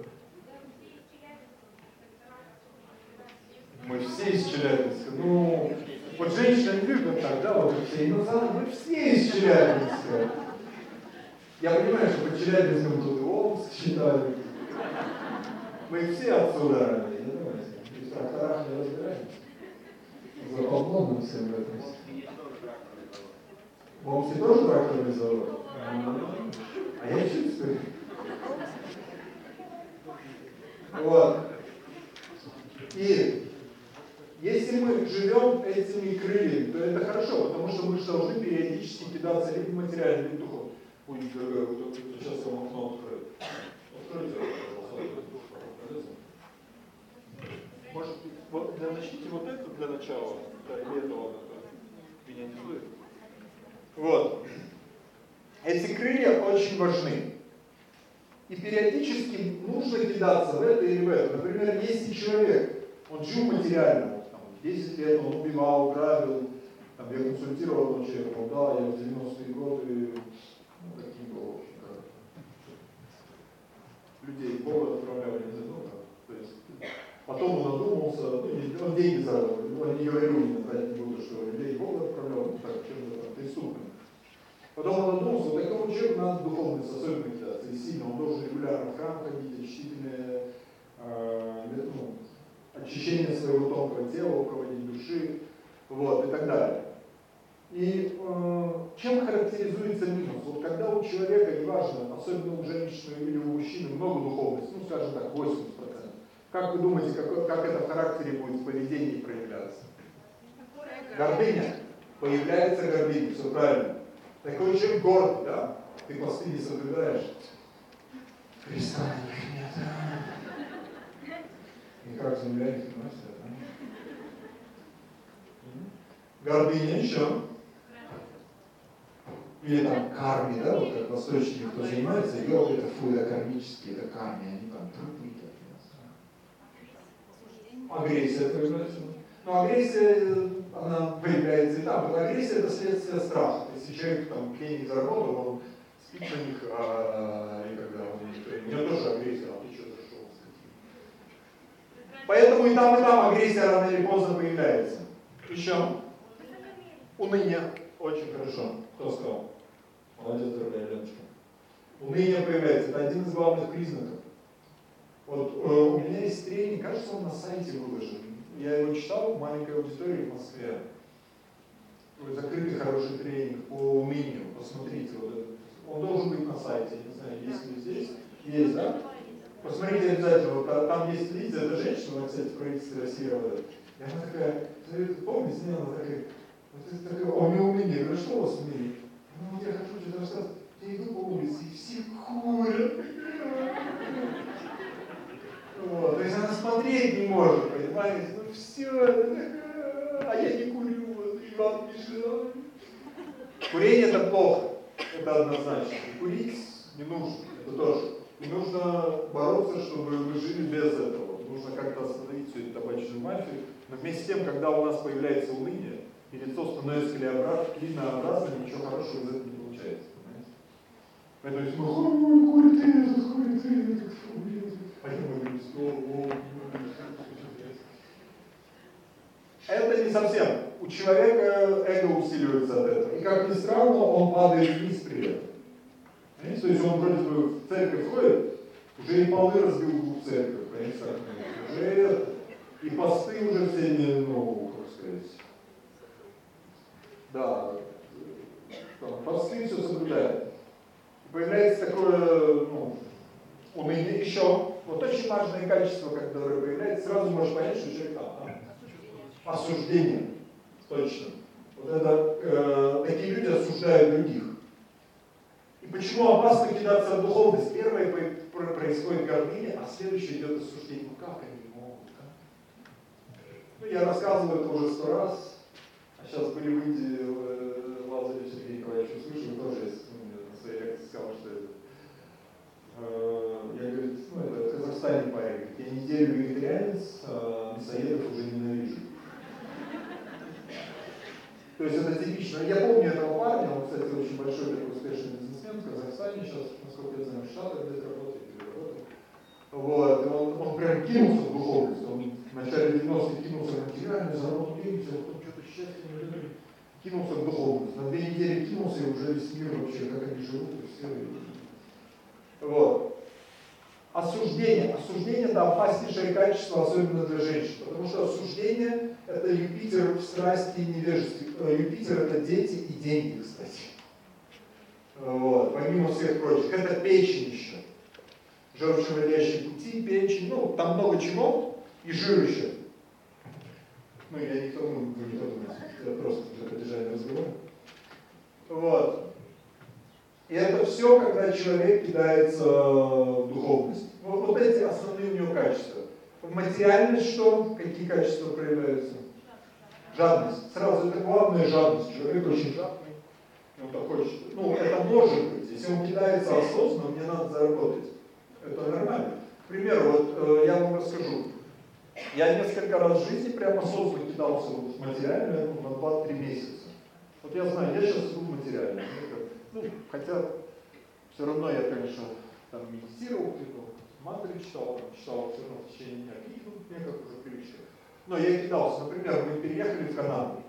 Мы все из Челябинска. Ну, вот женщины любят так, да, вот все. Ну, мы все из Челябинска. Я понимаю, что по Челябинскому тут и Омск считали. Мы все отсюда, не думайте. И тракторах не разбираемся. За полгода все в этом. В Омске тоже тракторный завод? А я чувствую. Вот. И если мы живем этими крыльями, то это хорошо, потому что мы же должны периодически кидаться либо материально, либо духовно. Ой, дорогая, вот сейчас вам окно открою. Откройте, Может, вот, для, начните вот это для начала, да, или это ладно, меня не стоит. Вот. Эти крылья очень важны. И периодически нужно кидаться в это или в это. Например, если человек, он жил материально, там, 10 лет он убивал, грабил, там, я консультировал одного человека, да, я в 90-е годы ну, таким был, людей в Бога отправляли не есть потом он надумался, ну, он деньги заработал, он не говорил, не буду что людей Бог отправлял, ну так, чем-то там преступным. Потом он задумался, такому человеку надо духовность особенно кидаться, и сильно, он должен регулярно в храм ходить, очистительное, э, ну, очищение своего тонкого тела, руководить души, вот, и так далее. И э, чем характеризуется минус? Вот когда у человека, неважно, особенно у женщины или у мужчины, много духовности, ну скажем так, 80%, как вы думаете, как, как это в характере будет в поведении проявляться? Гордыня. Появляется гордыня, все правильно. Такой человек гордый, да? Ты посты не соблюдаешь. Христа на них нет. а? И как земля их носит, а? Гордыня еще. Или там карми, да, вот как восточники, кто занимается, йога, это фу, это кармические, это карми, они там трупы едят. Агрессия появляется. Но агрессия, она появляется и там. Агрессия это следствие страха. Если человек там денег заработал, он спит на них, а, и когда он у меня тоже агрессия, а ты что зашел? Поэтому и там, и там агрессия рано или поздно появляется. Еще. Уныние. Очень хорошо. Кто сказал? Молодец, дорогая Леночка. Уныние появляется. Это один из главных признаков. Вот э, у меня есть тренинг, кажется, он на сайте выложен. Я его читал в маленькой аудитории в Москве. Закрытый хороший тренинг по унынию. Посмотрите, вот он должен быть на сайте. Не знаю, есть ли здесь. Есть, да? Посмотрите обязательно, вот, там есть Лидия, это женщина, она, кстати, в правительстве России работает. И она такая, помните, она такая, вот это такое, о, у меня уныние. Я говорю, что у вас уныние? Ну, я хочу что-то рассказать. Я иду по улице, и все курят. Вот, то есть она смотреть не может, понимаете? Ну все, а я не курю, вот, и вам мешаю. Курение это плохо, это однозначно. Курить не нужно, это тоже. И нужно бороться, чтобы вы жили без этого. Нужно как-то остановить всю эту табачную мафию. Но вместе с тем, когда у нас появляется уныние, и лицо становится клинообразным, ничего хорошего из этого не получается. Понимаете? Поэтому если мы курит этот, курит этот, блин, это не совсем. У человека эго усиливается от этого. И как ни странно, он падает вниз при этом. То есть он вроде бы в церковь ходит, уже и полы разбил в церковь, понимаете, уже и посты уже все не, ну, как сказать. Да, посты все соблюдает. Появляется такое, ну, уныние еще. Вот очень важное качество, которое появляется, сразу можешь понять, что человек там. Да? Осуждение. Точно. Вот это, э, такие люди осуждают других. И почему опасно кидаться в духовность? Первое происходит гордыня, а следующее идет осуждение. Ну как они могут? Как? Ну, я рассказывал это уже сто раз, а сейчас были в Индии, э, Лазарь Сергей Николаевич услышал, тоже ну, на своей лекции сказал, что это я, говорю, ну, это в Казахстане парень, я неделю вегетарианец, а мясоедов уже ненавижу. То есть это типично. Я помню этого парня, он, кстати, очень большой такой успешный бизнесмен в Казахстане сейчас, насколько я знаю, в Штатах где-то работает или работает. Вот, он, он прям кинулся в духовность. Он в начале 90-х кинулся на материальную, заработал деньги, а потом что-то счастье не кинулся в духовность. На две недели кинулся, и уже весь мир вообще, как они живут, и все. Вот. Осуждение. Осуждение это опаснейшее качество, особенно для женщин. Потому что осуждение это Юпитер в страсти и невежестве. Э, Юпитер это дети и деньги, кстати. Вот. Помимо всех прочих. Это печень еще. Жироводящие пути, печень. Ну, там много чего. И жир еще. Ну, я не к тому, не то это просто для поддержания разговора. Вот. И это все, когда человек кидается в духовность. Вот, вот эти основные у него качества. В материальность что? Какие качества проявляются? Жадность. Сразу это главная жадность. Человек очень жадный. Он так хочет. Ну, это может быть. Если он кидается осознанно, мне надо заработать. Это нормально. К примеру, вот э, я вам расскажу. Я несколько раз в жизни прямо осознанно кидался вот в материальное ну, на 2-3 месяца. Вот я знаю, я сейчас иду в материальное. Ну, хотя все равно я, конечно, там медитировал, где-то мантры читал, читал все равно в течение дня книгу, мне как уже привычка. Но я кидался, например, мы переехали в Канаду.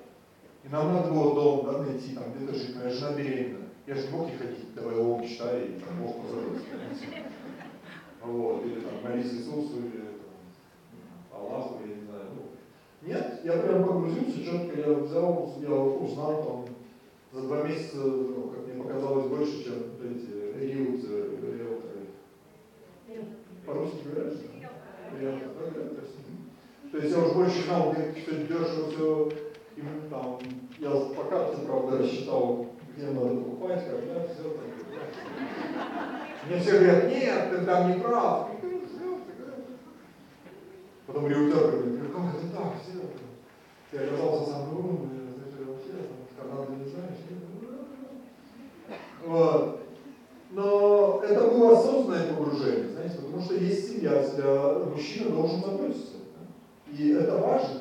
И нам надо было дом да, найти, там где-то жить, моя жена беременна. Я же не мог не ходить, давай ом читай, и там позаботится. Вот, или там молись Иисусу, или там, Аллаху, я не знаю. Ну, нет, я прям погрузился четко, я взял, я узнал там за два месяца, ну, как мне показалось, больше, чем эти риуты, риэлторы. По-русски говорят? Риэлторы, да, то есть, я уже больше знал, где все дешево, все, и там, я по карте, правда, рассчитал, где надо покупать, когда, все так. Мне все говорят, нет, ты там не прав. Потом риэлтор говорит, как это так, все, ты оказался сам умный, Канаду не знаешь. Но это было осознанное погружение, знаете, потому что есть семья, мужчина должен заботиться. И это важно.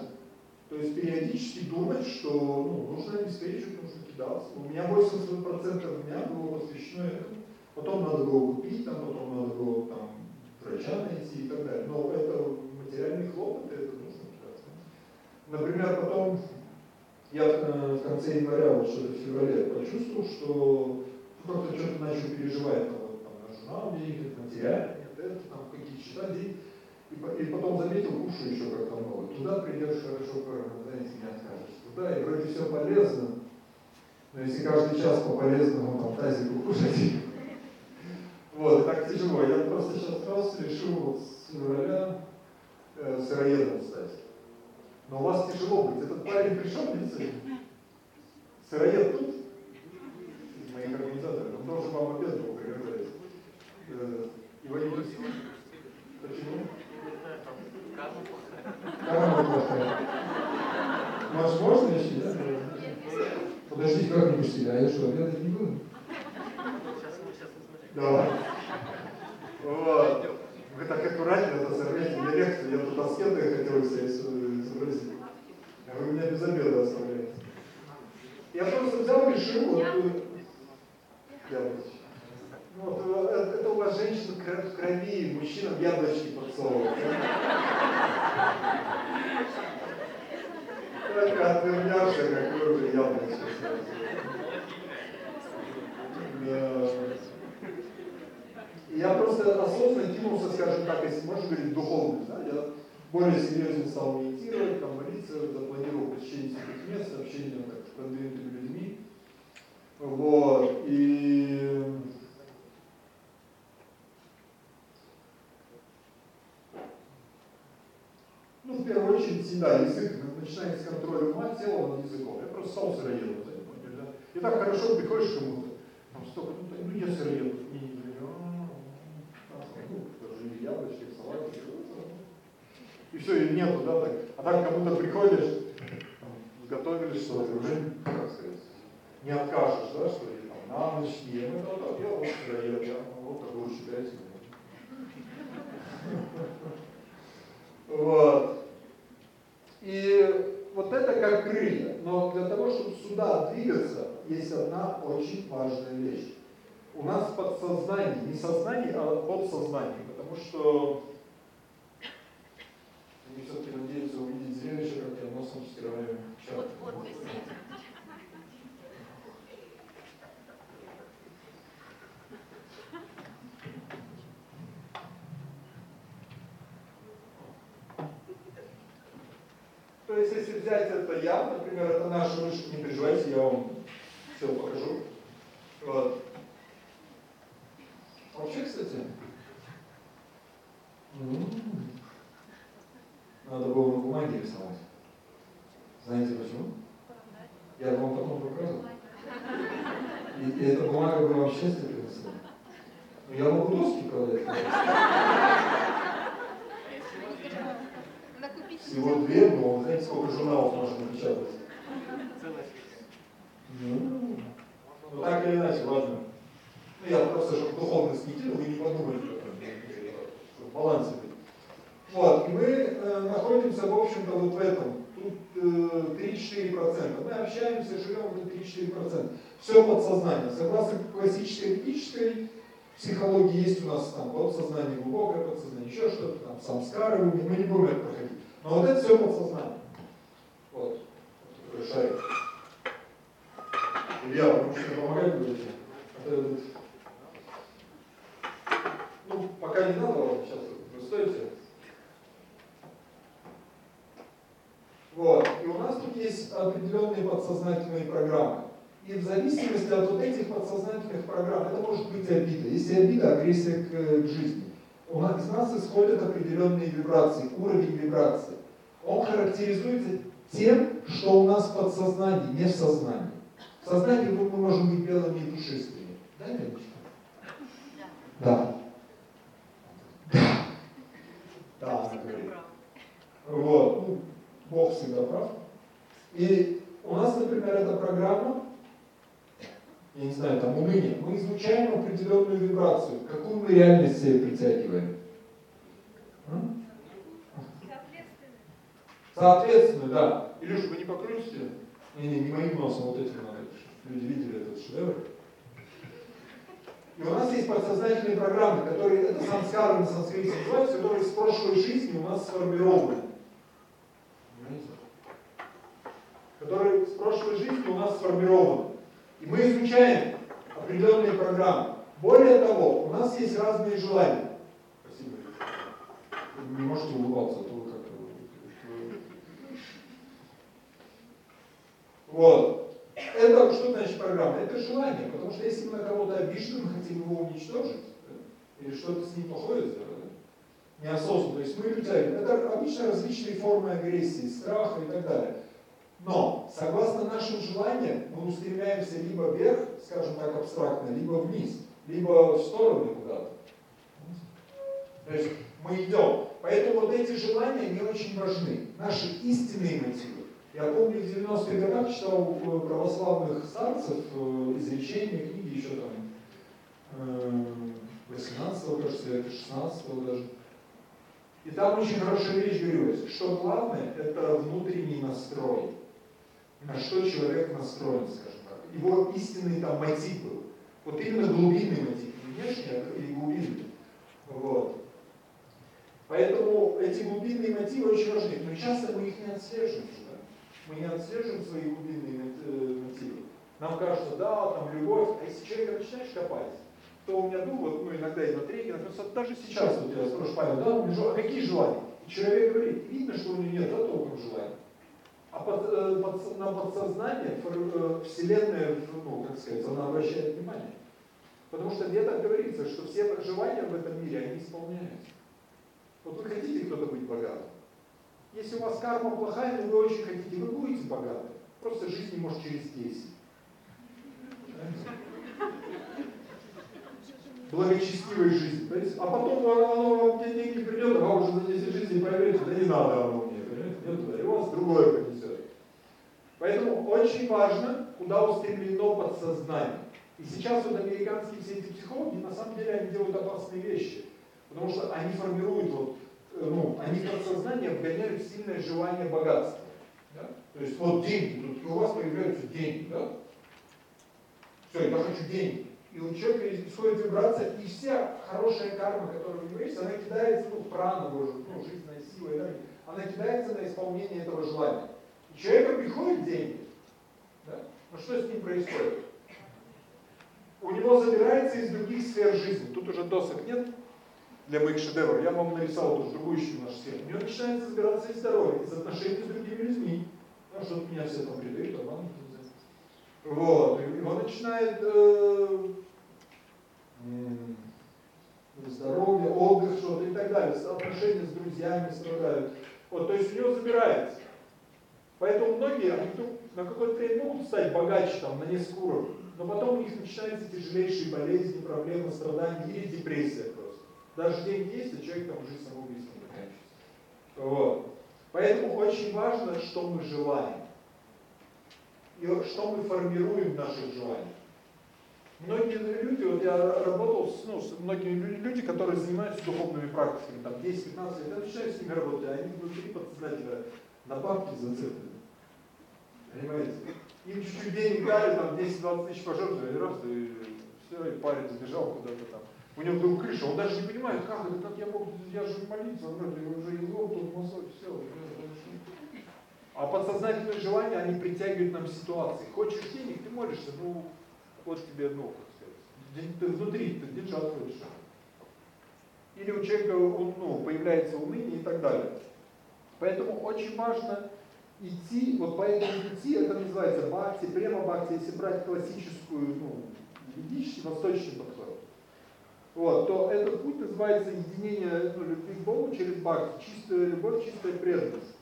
То есть периодически думать, что ну, нужно обеспечивать, нужно кидаться. У меня 80% дня было посвящено этому. Потом надо было купить, там, потом надо было там, врача найти и так далее. Но это материальные хлопоты, это нужно кидаться. Например, потом я э, в конце января, вот что-то в феврале, почувствовал, что как-то что-то начал переживать, там, вот, там, у меня денег, материально, нет, это, там, какие-то счета, деньги. И, и потом заметил, кушаю еще как-то много. Туда придешь хорошо, знаете, не откажешь. Туда, и вроде все полезно, но если каждый час по полезному там тазику кушать, вот, так тяжело. Я просто сейчас раз решил вот с февраля э, сыроедом стать. Но у вас тяжело быть. Этот парень пришел, видите, сыроед тут, из моих организаторов, он тоже вам обед был приготовить. Его не пустили. Почему? Карма плохая. Может, можно еще, да? Подождите, как не пустили? А я что, обедать не буду? Давай. Вот. Вы так аккуратно это сорвете мне лекцию. Я тут аскеты хотел себе изобразить. А вы меня без обеда оставляете. Я просто взял и решил, вот, яблочки. Ну, вот, это, это у вас женщина в крови, мужчинам яблочки подсовывают. Только отвернешься, как вы уже яблочки Да. Я просто осознанно кинулся, скажем так, если можно говорить, духовно. Да? Я более серьезно стал медитировать, там, молиться, запланировал посещение этих мест, общение так, с продвинутыми людьми. Вот. И ну, в первую очередь, всегда язык, начиная с контроля ума, тела над языком. Я просто стал сыроедом. Да? И так хорошо приходишь к кому-то, там столько, ну, ну я сыроед, не, не, не, ну, и все, и нету, да, так. А так кому-то приходишь, готовили что-то, уже, как не откажешь, да, что ли, там, на ночь ем, это вот, я вот сыроед, я вот такой считайте. Вот. И вот это как крылья. Но для того, чтобы сюда двигаться, есть одна очень важная вещь. У нас подсознание, не сознание, а подсознание. Потому что они все-таки надеются увидеть зрелище, как я носом стираю чат. Вот, вот, То есть, если взять это я, например, это наша мышка, не переживайте, я вам все покажу. Вот. Вообще, кстати, надо было на бумаге рисовать. Знаете почему? Я вам потом покажу. И, и эта бумага бы счастье принесла. Но я могу доски продать. Всего две, но знаете, сколько журналов можно напечатать? Ну, ну, так или иначе, ладно. Ну, я просто, чтобы духовность не кинул, вы не подумали, что в балансе быть. Вот, и мы э, находимся, в общем-то, вот в этом. Тут э, 3-4%. Мы общаемся, живем в 3-4%. Все подсознание. Согласно классической ведической психологии есть у нас там подсознание, глубокое подсознание, еще что-то, там самскары, мы не будем это проходить. Но вот это все подсознание. Вот. Такой шарик. Илья, вы можете помогать будете? Это, ну, пока не надо, ладно, сейчас стойте. Вот. И у нас тут есть определенные подсознательные программы. И в зависимости от вот этих подсознательных программ, это может быть обида. Если обида, агрессия к, к жизни. У нас, из нас исходят определенные вибрации, уровень вибрации. Он характеризуется тем, что у нас в подсознании, не в сознании. В сознании мы можем быть белыми и душистыми. Да, Леночка? Да. Да. Да, она говорит. Вот. Ну, Бог всегда прав. И у нас, например, эта программа, я не знаю, там уныние, мы изучаем определенную вибрацию. Какую мы реальность себе притягиваем? Соответственно, да. Илюш, вы не покрутите? Не-не, не моим носом, вот этим надо. Люди видели этот шедевр. И у нас есть подсознательные программы, которые, это самскары на санскрите называются, которые с прошлой жизни у нас сформированы. Понимаете? Которые с прошлой жизни у нас сформированы. И мы изучаем определенные программы. Более того, у нас есть разные желания. Спасибо. Вы не можете улыбаться, а то вы как-то... Вот. Это что значит программа? Это желание, потому что если мы на кого-то обижены, мы хотим его уничтожить, да? или что-то с ним плохое сделать, да? неосознанно, то есть мы притягиваем. Это обычно различные формы агрессии, страха и так далее. Но, согласно нашим желаниям, мы устремляемся либо вверх, скажем так, абстрактно, либо вниз, либо в стороны куда-то. То есть мы идем. Поэтому вот эти желания не очень важны. Наши истинные мотивы. Я помню, в 90-х годах читал православных старцев изречения, книги еще там 18 кажется, или 16 даже. И там очень хорошая вещь говорилась, что главное это внутренний настрой. На что человек настроен, скажем так. Его истинный там мотив был. Вот именно глубинный мотив, не внешний, а и глубинный. Вот. Поэтому эти глубинные мотивы очень важны. Но часто мы их не отслеживаем. Да? Мы не отслеживаем свои глубинные мотивы. Нам кажется, да, там любовь. А если человека начинаешь копать, то у меня думаю, вот, ну, иногда и на например, даже сейчас вот я спрашиваю, Павел, да, у меня, а какие желания? И человек говорит, видно, что у него нет да, толком желаний. А под, э, под, на подсознание э, Вселенная, ну, как сказать, она обращает внимание. Потому что где-то говорится, что все желания в этом мире, они исполняются. Вот вы хотите кто-то быть богатым? Если у вас карма плохая, но вы очень хотите, вы будете богаты. Просто жизни может через 10. Благочестивой жизни. То есть, а потом оно вам деньги придет, а уже за 10 жизней поймете, да не надо оно мне? Нет и у вас другое. Поэтому очень важно, куда устремлено подсознание. И сейчас вот американские все эти психологи, на самом деле, они делают опасные вещи. Потому что они формируют, вот, ну, они в подсознание вгоняют сильное желание богатства. Да? То есть вот деньги, тут у вас появляются деньги, да? Все, я хочу деньги. И у человека исходит вибрация, и вся хорошая карма, которая у него есть, она кидается, ну, прана ну, жизненная сила, она кидается на исполнение этого желания. Человеку приходят деньги. Да? Но что с ним происходит? У него забирается из других сфер жизни. Тут уже досок нет для моих шедевров. Я вам нарисовал тоже другую еще нашу сферу. У него начинается забираться из здоровья, из отношений с другими людьми. Ну, что меня все там предают, а вам вот, и он начинает э, здоровье, отдых, что-то и так далее, отношения с друзьями страдают. Вот, то есть у него забирается. Поэтому многие, на какое-то время могут стать богаче там, на несколько уровней, но потом у них начинаются тяжелейшие болезни, проблемы, страдания или депрессия просто. Даже деньги есть, а человек там жизнь самоубийством заканчивается. Вот. Поэтому очень важно, что мы желаем и что мы формируем в наших желаниях. Многие люди, вот я работал с, ну, с многими люди, которые занимаются духовными практиками, там 10-15 лет, я начинаю с ними работать, а они внутри подсознательно на бабки зацеплены. Понимаете? Им чуть-чуть денег дали, там 10-20 тысяч пожертвовали, раз, и все, и парень сбежал куда-то там. У него вдруг крыша, он даже не понимает, как это, как я мог, я же молиться, он говорит, уже его, тут массаж, все, а подсознательные желания, они притягивают нам ситуации. Хочешь денег, ты молишься, ну, вот тебе, ну, как сказать, ты внутри, ты деньжат хочешь. Или у человека, он, ну, появляется уныние и так далее. Поэтому очень важно идти, вот по этому пути, это называется бхакти, према бхакти, если брать классическую, ну, ведический, восточный подход, вот, то этот путь называется единение ну, любви к Богу через бхакти, чистая любовь, чистая преданность.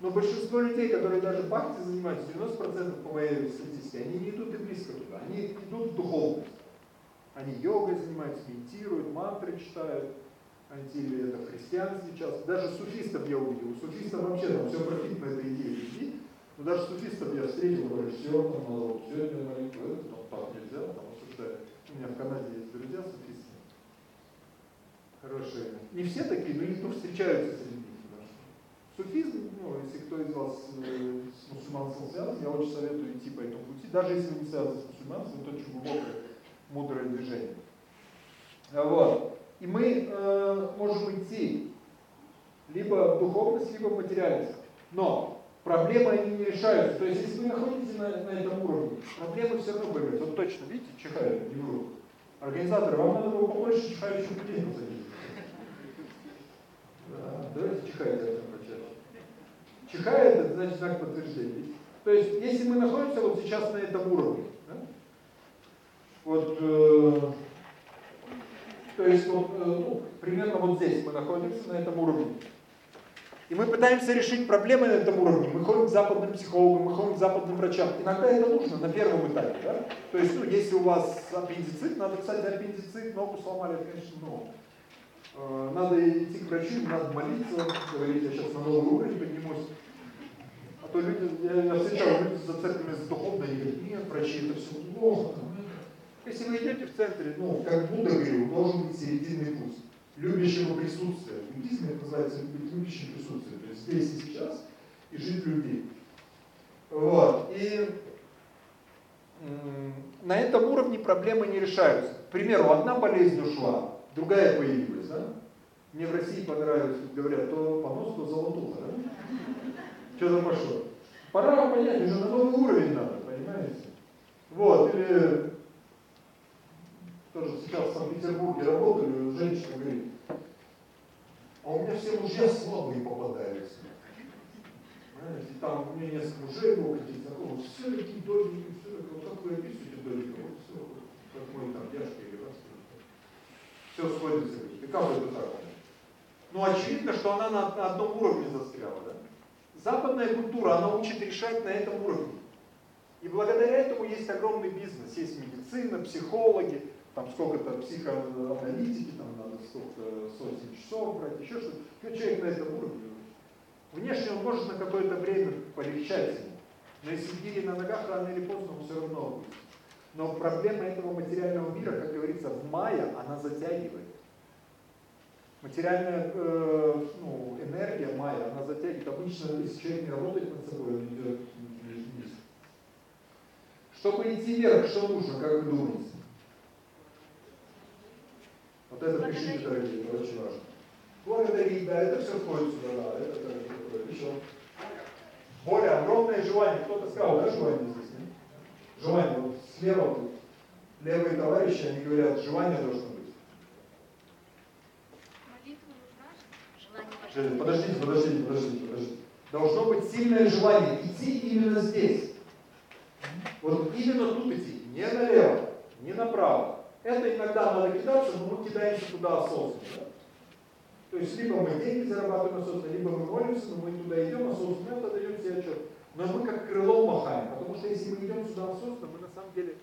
Но большинство людей, которые даже бхакти занимаются, 90% по моей статистике, они не идут и близко туда, они идут в духовность. Они йогой занимаются, медитируют, мантры читают, антили это христиан сейчас. Даже суфистов я увидел. Суфистов вообще там все профит на этой идее любви. Но даже суфистов я встретил, говорю, все, там, народ, все это там так нельзя, там осуждают. У меня в Канаде есть друзья суфисты. Хорошие. Не все такие, но и то встречаются среди них. Суфизм, ну, если кто из вас э, с мусульманством связан, я очень советую идти по этому пути. Даже если вы не связаны с мусульманством, это очень глубокое, мудрое движение. Вот. И мы э, можем идти либо в духовность, либо в материальность. Но проблемы они не решаются. То есть, если вы находитесь на, на этом уровне, проблемы все равно появляются. Вот точно, видите, чихают, не вру. Организаторы, вам надо было побольше чихающих людей посадить. Да, давайте чихайте от этого почаще. Чихает, это значит знак подтверждения. То есть, если мы находимся вот сейчас на этом уровне, да, вот э, то есть вот, э, ну, примерно вот здесь мы находимся, на этом уровне. И мы пытаемся решить проблемы на этом уровне. Мы ходим к западным психологам, мы ходим к западным врачам. Иногда это нужно на первом этапе. Да? То есть, ну, если у вас аппендицит, надо, кстати, аппендицит, ногу сломали, конечно, много. Э, надо идти к врачу, надо молиться, говорить, я сейчас на новый уровень поднимусь. А то люди, я, я встречал люди за церквями с духовной, они говорят, нет, врачи, это все плохо. Если вы идете в центре, ну, как Будда говорил, должен быть серединный путь, любящего присутствия. Это называется любящее присутствие, то есть здесь и сейчас, и жить в любви. Вот, и на этом уровне проблемы не решаются. К примеру, одна болезнь ушла, другая появилась, да? Мне в России понравилось, говорят, то понос, то золотуха, да? Что-то пошло. Пора понять, уже на новый уровень надо, понимаете? Вот, или тоже сейчас в Санкт-Петербурге работали, женщина говорит, а у меня все мужья слабые попадались. Понимаете, там у меня несколько мужей было, каких-то знакомых, все такие добренькие, все такое, вот как вы описываете добренько, вот все, как мой там дядька или вас. Все сходится, и как это так? Ну, очевидно, что она на, на одном уровне застряла, да? Западная культура, она учит решать на этом уровне. И благодаря этому есть огромный бизнес, есть медицина, психологи, там сколько-то психоаналитики, там надо сколько сотен часов брать, еще что-то. Ну, человек на этом уровне. Внешне он может на какое-то время полегчать ему. Но если гири на ногах, рано или поздно он все равно будет. Но проблема этого материального мира, как говорится, в мае она затягивает. Материальная э, ну, энергия майя, она затягивает. Обычно, если человек не работает над собой, он идет вниз. Чтобы идти вверх, что нужно, как вы думаете? Вот это пишите, дорогие, это очень важно. Благодарить, да, это все входит сюда, да, это такое. Еще. Более огромное желание. Кто-то сказал, да, желание здесь, нет? Желание. Вот слева тут левые товарищи, они говорят, желание должно быть. Подождите, подождите, подождите, подождите. Должно быть сильное желание идти именно здесь. Вот именно тут идти, не налево, не направо. Это иногда надо кидаться, но мы кидаемся туда осознанно. Да? То есть либо мы деньги зарабатываем осознанно, либо мы молимся, но мы туда идем осознанно, это даем себе отчет. Но мы как крылом махаем, потому что если мы идем сюда осознанно, мы на самом деле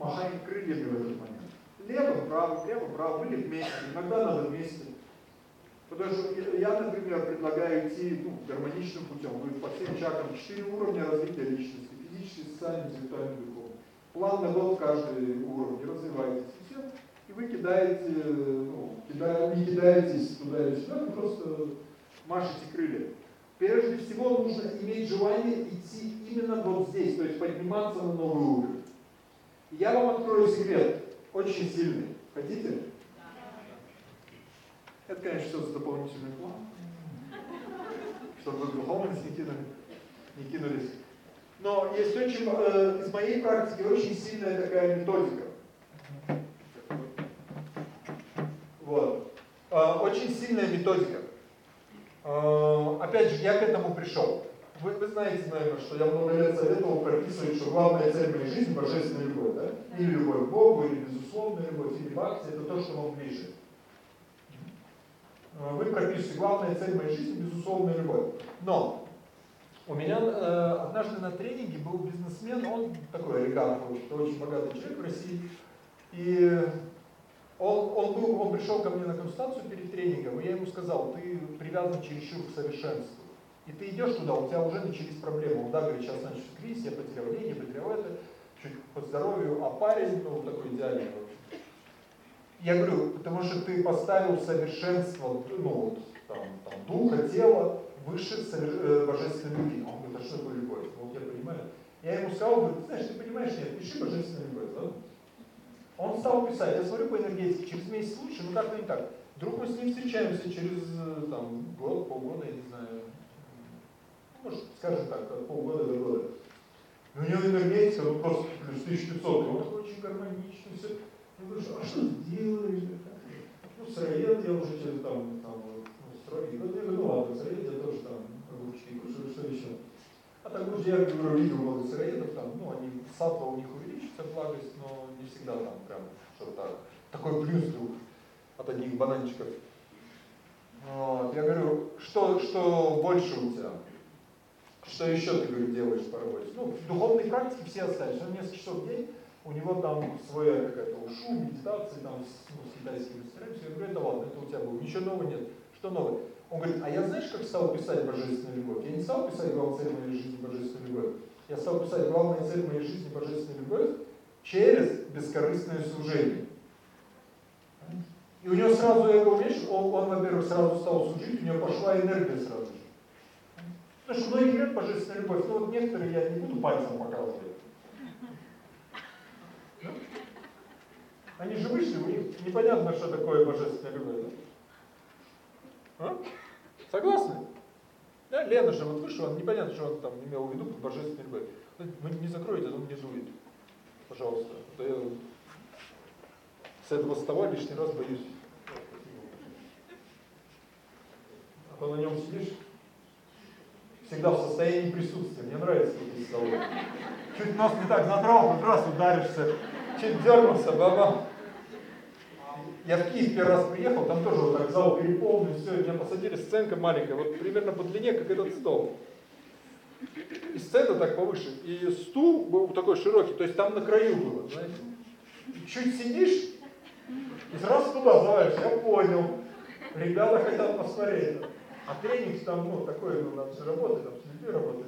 махаем крыльями в этот момент. Лево, право, лево, право, или вместе, иногда надо вместе. Потому что я, например, предлагаю идти ну, гармоничным путем. Вы по всем чакрам четыре уровня развития личности. Физический, социальный, интеллектуальный, духовный. Плавно вот каждый уровень развиваетесь. Вы кидаете, ну, кидаете, не кидаетесь туда или сюда, вы просто машете крылья. Прежде всего нужно иметь желание идти именно вот здесь, то есть подниматься на новый уровень. Я вам открою секрет, очень сильный. Хотите? Это, конечно, все за дополнительный план. Чтобы вы духовность не кинули. не кинулись. Но есть очень, э, из моей практики очень сильная такая методика. Очень сильная методика. Э, опять же, я к этому пришел. Вы, вы знаете, наверное, что я много лет советовал прописывать, что главная цель моей жизни – божественная любовь. Да? Или любовь к Богу, или безусловная любовь, или бхакти – это то, что вам ближе. Э, вы пропишете, главная цель моей жизни – безусловная любовь. Но у меня э, однажды на тренинге был бизнесмен, он такой олигарх, очень богатый человек в России, и он, он, был, он пришел ко мне на консультацию перед тренингом, и я ему сказал, ты привязан чересчур к совершенству. И ты идешь туда, у тебя уже начались проблемы. Да, говорит, сейчас начнется кризис, я потерял деньги, потерял это, чуть по здоровью, а парень, ну, такой идеальный, в общем. Я говорю, потому что ты поставил совершенство, ну, вот, там, там, духа, тела, выше э, божественной любви. Он говорит, а что такое любовь? Вот я понимаю. Я ему сказал, говорю, ты знаешь, ты понимаешь, нет, пиши божественную любовь? Он стал писать, я смотрю по энергетике, через месяц лучше, ну как-то не так. Вдруг мы с ним встречаемся через э, там, год, полгода, я не знаю, может, скажем так, полгода до года. Но у него энергетика, ну просто плюс 1500, он такой очень гармоничный, все. Я говорю, а что ты делаешь? Ну, сыроед я уже через там, там, ну. Ну, я говорю, ну ладно, сыроед я тоже там огурчики кушаю, что еще. А так уже я говорю, видел много сыроедов, там, ну, они, сатва у них увеличится, благость, но не всегда там прям что-то такой плюс вдруг от одних бананчиков. Вот. Я говорю, что, что больше у тебя? Что еще ты, говорю, делаешь по работе? Ну, в духовной практике все оставишь. Он несколько часов в день, у него там своя какая-то ушу, медитация, там, ну, с китайскими мастерами. Я говорю, это ладно, это у тебя было. Ничего нового нет. Что новое? Он говорит, а я знаешь, как стал писать божественную любовь? Я не стал писать главная цель моей жизни божественную любовь. Я стал писать главная цель моей жизни божественную любовь через бескорыстное служение. И у него сразу, я говорю, он, он во-первых, сразу стал служить, у него пошла энергия сразу же. Потому что многие говорят божественная любовь, ну вот некоторые я не буду пальцем показывать. Да? Они же вышли, у них непонятно, что такое божественная любовь. А? Согласны? Да, Лена же вот вышла, непонятно, что он там имел в виду под божественной любовью. Вы не закроете, он не дует. Пожалуйста. А я с этого стола лишний раз боюсь. А то на нем сидишь, всегда в состоянии присутствия. Мне нравится такие столы. Чуть нос не так задрал, хоть раз ударишься, чуть дернулся, баба. Я в Киев первый раз приехал, там тоже вот так зал переполнен, все, меня посадили, сценка маленькая, вот примерно по длине, как этот стол. И сцена так повыше, и стул был такой широкий, то есть там на краю было, знаете. Чуть сидишь, и сразу туда завалишь, я понял. Ребята хотят посмотреть. А тренинг там, ну, такой, ну, надо же работать, там с людьми работать.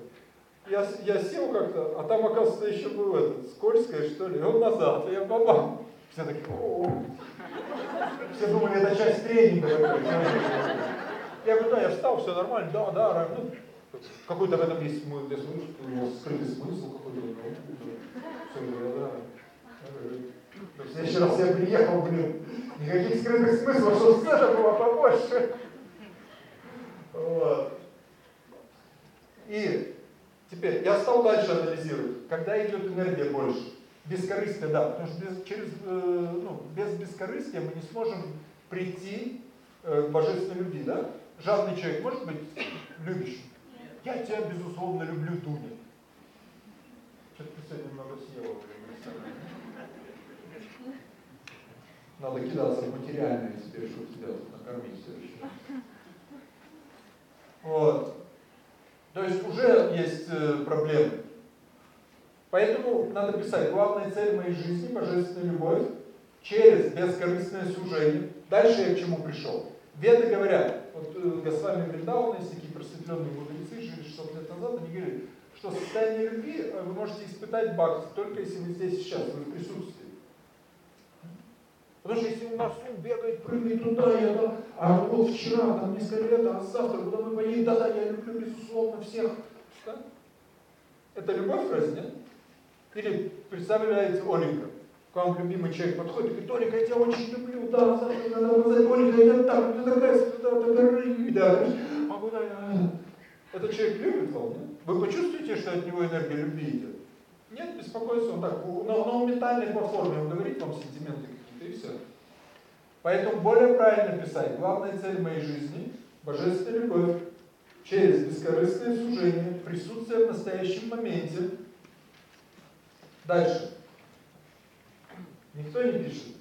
Я, я сел как-то, а там, оказывается, еще был этот, скользкое, что ли, и он назад, и я бабам. Все такие, о, Все думали, это часть тренинга. Я говорю, да, я встал, все нормально, да, да, ну, какой-то в этом есть смысл, скрытый смысл какой-то. Ну. В следующий раз я приехал, блин, никаких скрытых смыслов, что сцена была побольше. Вот. И теперь я стал дальше анализировать, когда идет энергия больше. Бескорыстие, да, потому что без, через, э, ну, без бескорыстия мы не сможем прийти э, к божественной любви, да? Жадный человек может быть любящим? Я тебя, безусловно, люблю, Дуня. Что-то ты сегодня много съела, Надо кидаться в материальное теперь, чтобы тебя накормить все Вот. То есть уже есть э, проблемы. Поэтому надо писать, главная цель моей жизни – божественная любовь через бескорыстное служение. Дальше я к чему пришел? Веды говорят, вот э, Госвами Вриндауна, есть такие просветленные мудрецы, жили 600 лет назад, они говорят, что состояние любви э, вы можете испытать бхакти только если вы здесь сейчас, вы в присутствии. Потому что если у нас ум бегает, прыгает туда, я там, а вот вчера, там несколько лет, а завтра куда мы поедем, да-да, я люблю безусловно всех. Да? Это любовь разве нет? Или представляете Оленька, к вам любимый человек подходит и говорит, Оленька, я тебя очень люблю, да, завтра надо сказать, Оленька, я так, ты такая, да, до горы, да, а куда я? Этот человек любит вас, нет? вы почувствуете, что от него энергия любви идет? Нет, беспокойство, он так, на, на ментальной платформе он говорит вам сентименты какие-то, и все. Поэтому более правильно писать, главная цель моей жизни – божественная любовь, через бескорыстное служение, присутствие в настоящем моменте. Дальше. Никто не пишет.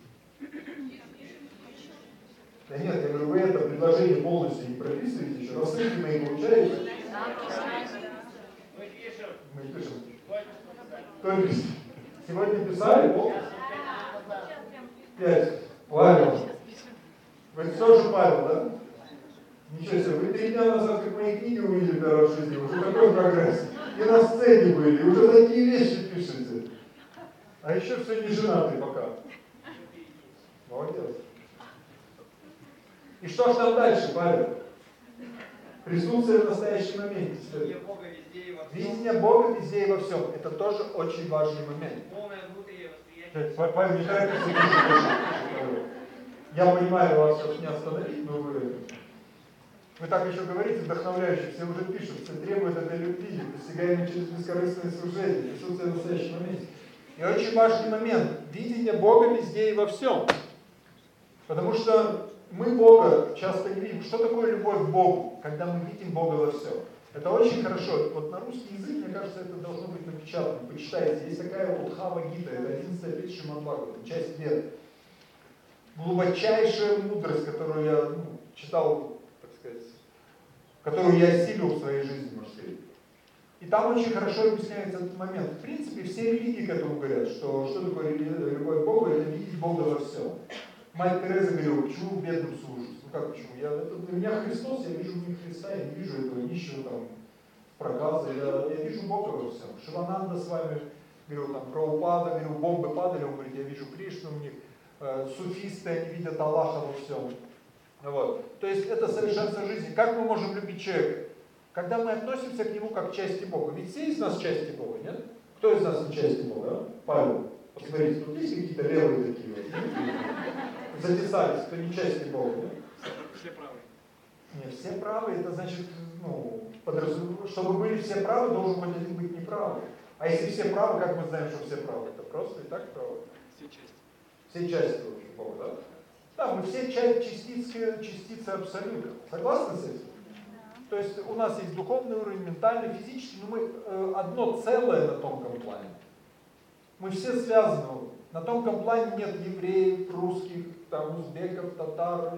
Да нет, я говорю, вы это предложение полностью не прописываете еще, рассылки мои получаете? Мы пишем. Кто пишет? Сегодня писали? Пять. Павел. Вы тоже Павел, да? Ничего себе, вы три дня назад, как мои книги увидели первый раз в жизни, уже какой прогресс. И на сцене были, уже такие вещи пишете. А еще все не женатый пока. Молодец. И что ж там дальше, Павел? Присутствие в настоящем моменте. Видение Бога везде и во всем. Видение Бога везде и во всем. Это тоже очень важный момент. Торопитесь, Я понимаю, вас сейчас не остановить, но вы... Вы так еще говорите, вдохновляюще, все уже пишут, все требуют этой любви, достигаемой через бескорыстное служение, присутствие в настоящем моменте. И очень важный момент, видение Бога везде и во всем. Потому что мы Бога часто не видим. Что такое любовь к Богу, когда мы видим Бога во всем? Это очень хорошо. Вот на русский язык, мне кажется, это должно быть напечатано. Почитайте. Есть такая вот Хава Гита, это 11 петь Шимадбхагавата, часть Вед. Глубочайшая мудрость, которую я ну, читал, так сказать, которую я осилил в своей жизни, можно сказать. И там очень хорошо объясняется этот момент. В принципе, все религии к этому говорят, что что такое любовь к Богу, это видеть Бога во всем. Мать Тереза говорила, почему бедным служишь? Ну как почему? Я, это для меня Христос, я вижу в них Христа, я не вижу этого нищего там проказа, я, я вижу Бога во всем. Шивананда с вами говорил, там, Праупада, говорил, бомбы падали, он говорит, я вижу Кришну в них. Э, суфисты, они видят Аллаха во всем. Вот. То есть это совершенство жизни. Как мы можем любить человека? Когда мы относимся к нему как к части Бога. Ведь все из нас части Бога, нет? Кто из нас не части Бога? Павел. Посмотрите, тут есть какие-то левые такие вот. Затесались, кто не части Бога, нет? Все правы. Нет, все правы, это значит, ну, подразумевается, чтобы были все правы, должен хоть один быть неправый. А если все правы, как мы знаем, что все правы? Это просто и так правы. Все части. Все части Бога, да? Да, мы все частицы, частицы абсолюта. Согласны с этим? То есть у нас есть духовный уровень, ментальный, физический, но мы э, одно целое на тонком плане. Мы все связаны. На тонком плане нет евреев, русских, там, узбеков, татар.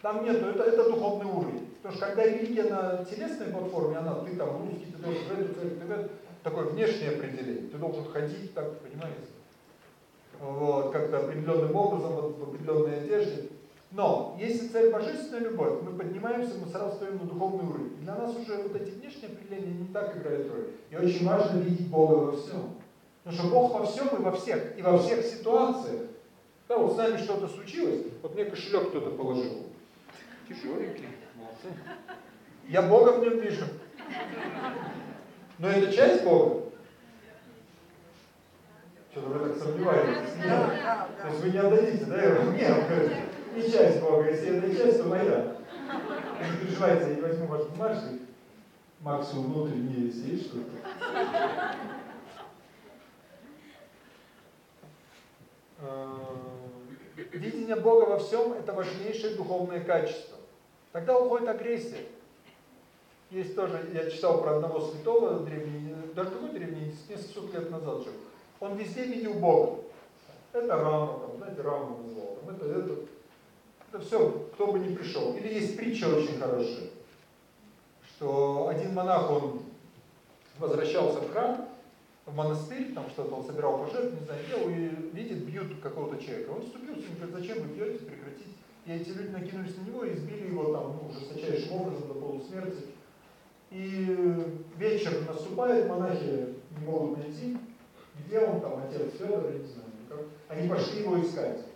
Там нету, это, это духовный уровень. Потому что когда религия на телесной платформе, она, ты там русский, ты должен в эту церковь, ты в такое внешнее определение. Ты должен ходить так, понимаете? Вот, как-то определенным образом, вот, в определенной одежде. Но если цель божественная любовь, мы поднимаемся, мы сразу стоим на духовный уровень. И для нас уже вот эти внешние определения не так играют роль. И очень важно видеть Бога во всем. Потому что Бог во всем и во всех, и во всех ситуациях. Да, вот с нами что-то случилось, вот мне кошелек кто-то положил. Тяжеленький, молодцы. Я Бога в нем вижу. Но это часть Бога. Что-то вы так сомневаетесь. Нет. То есть вы не отдадите, да? Нет, не часть Бога. Если это часть, то моя. Не переживайте, я не возьму ваш бумажник. Максимум внутренний, если есть что-то. Видение Бога во всем – это важнейшее духовное качество. Тогда уходит агрессия. Есть тоже, я читал про одного святого древний, даже какой древний, несколько лет назад жил. Он везде видел Бога. Это Рама, там, знаете, Рама назвал, это, это, это все, кто бы ни пришел. Или есть притча очень хорошая, что один монах, он возвращался в храм, в монастырь, там что-то он собирал пожертв, не знаю, делал, и видит, бьют какого-то человека. Он вступился, он говорит, зачем вы бьете, прекратите. И эти люди накинулись на него и избили его там ну, жесточайшим образом до полусмерти. И вечер наступает, монахи не могут найти, где он там, отец Федор, я не знаю. Они пошли его искать.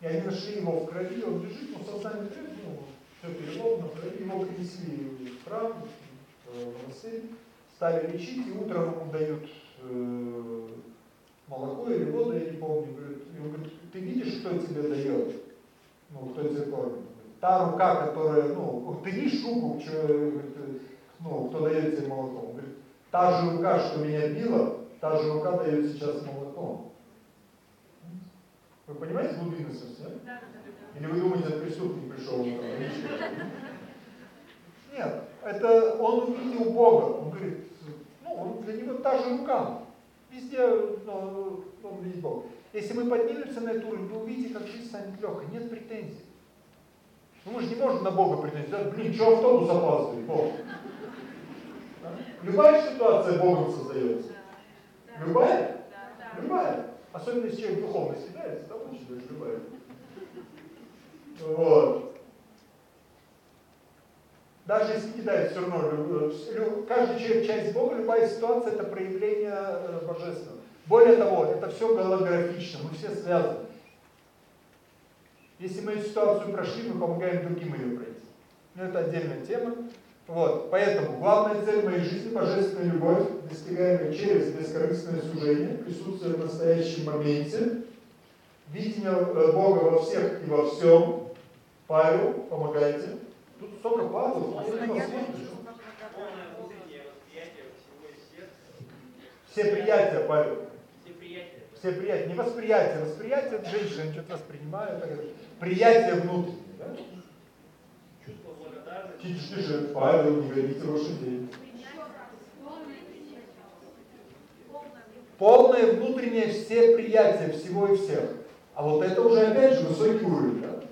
И они нашли его в крови, он лежит, ну, сознание трезвое, ну, все крови, его принесли в храм, в монастырь, стали лечить, и утром ему дают э, молоко или воду, я не помню, говорит, и он говорит, ты видишь, кто тебе дает? Ну, кто тебя кормит? Та рука, которая, ну, ты видишь руку, что, ну, кто дает тебе молоко. Он говорит, та же рука, что меня била, та же рука дает сейчас молоко. Вы понимаете глубину смысла? Да? Или вы думаете, это преступник пришел? Нет, это он увидел Бога. Он говорит, ну, он, для него та же рука. Везде ну, он видит Бога. Если мы поднимемся на эту уровень, вы увидите, как жизнь станет легкой. Нет претензий. Ну мы же не можем на Бога претендовать. Блин, что автобус опаздывает? Бог. Любая ситуация Богом создается. Любая? Любая. Особенно если человек духовно съедается, там очень даже любая. Вот. Даже если кидает все равно, каждый человек часть Бога, любая ситуация это проявление э, божественного. Более того, это все голографично, мы все связаны. Если мы эту ситуацию прошли, мы помогаем другим ее пройти. Но это отдельная тема. Вот. Поэтому главная цель моей жизни – божественная любовь, достигаемая через бескорыстное служение, присутствие в настоящем моменте, видение э, Бога во всех и во всем. Павел, помогайте. Тут столько Павлов, Все приятия, Павел. Все приятия. Все приятия. Не восприятие. Восприятие от женщины, что-то воспринимают. Приятие внутреннее. Да? Чувство благодарности. Ты же, Павел, не говорите лошадей. Полное внутреннее все приятие всего и всех. А вот это уже опять же высокий уровень. Да?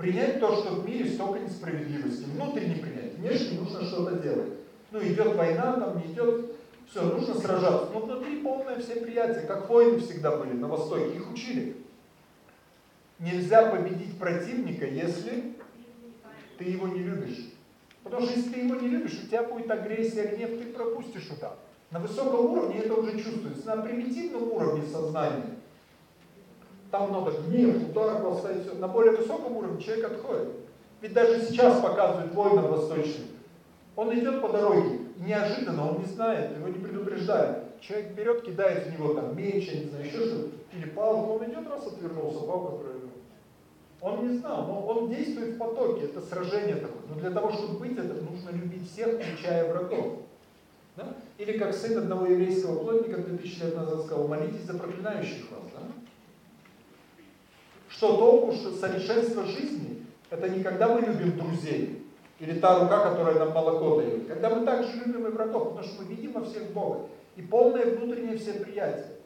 Принять то, что в мире столько несправедливости. Внутренне принять. Внешне нужно что-то делать. Ну, идет война, там не идет. Все, нужно сражаться. Но внутри полное все приятие. Как войны всегда были на Востоке. Их учили. Нельзя победить противника, если ты его не любишь. Потому что если ты его не любишь, у тебя будет агрессия, гнев, ты пропустишь удар. На высоком уровне это уже чувствуется. На примитивном уровне сознания там надо гнев, удар поставить. На более высоком уровне человек отходит. Ведь даже сейчас показывают воинов восточных. Он идет по дороге, неожиданно, он не знает, его не предупреждают. Человек берет, кидает в него там меч, не знаю, еще что-то, или палку, он идет, раз отвернулся, бабка провел. Он не знал, но он действует в потоке, это сражение такое. Но для того, чтобы быть это, нужно любить всех, включая врагов. Да? Или как сын одного еврейского плотника 2000 лет назад сказал, молитесь за проклинающих вас. Да? Что толку, что совершенство жизни, это не когда мы любим друзей, или та рука, которая нам молоко дает. Когда мы также любим и врагов, потому что мы видим во всех Бога. И полное внутреннее всеприятие.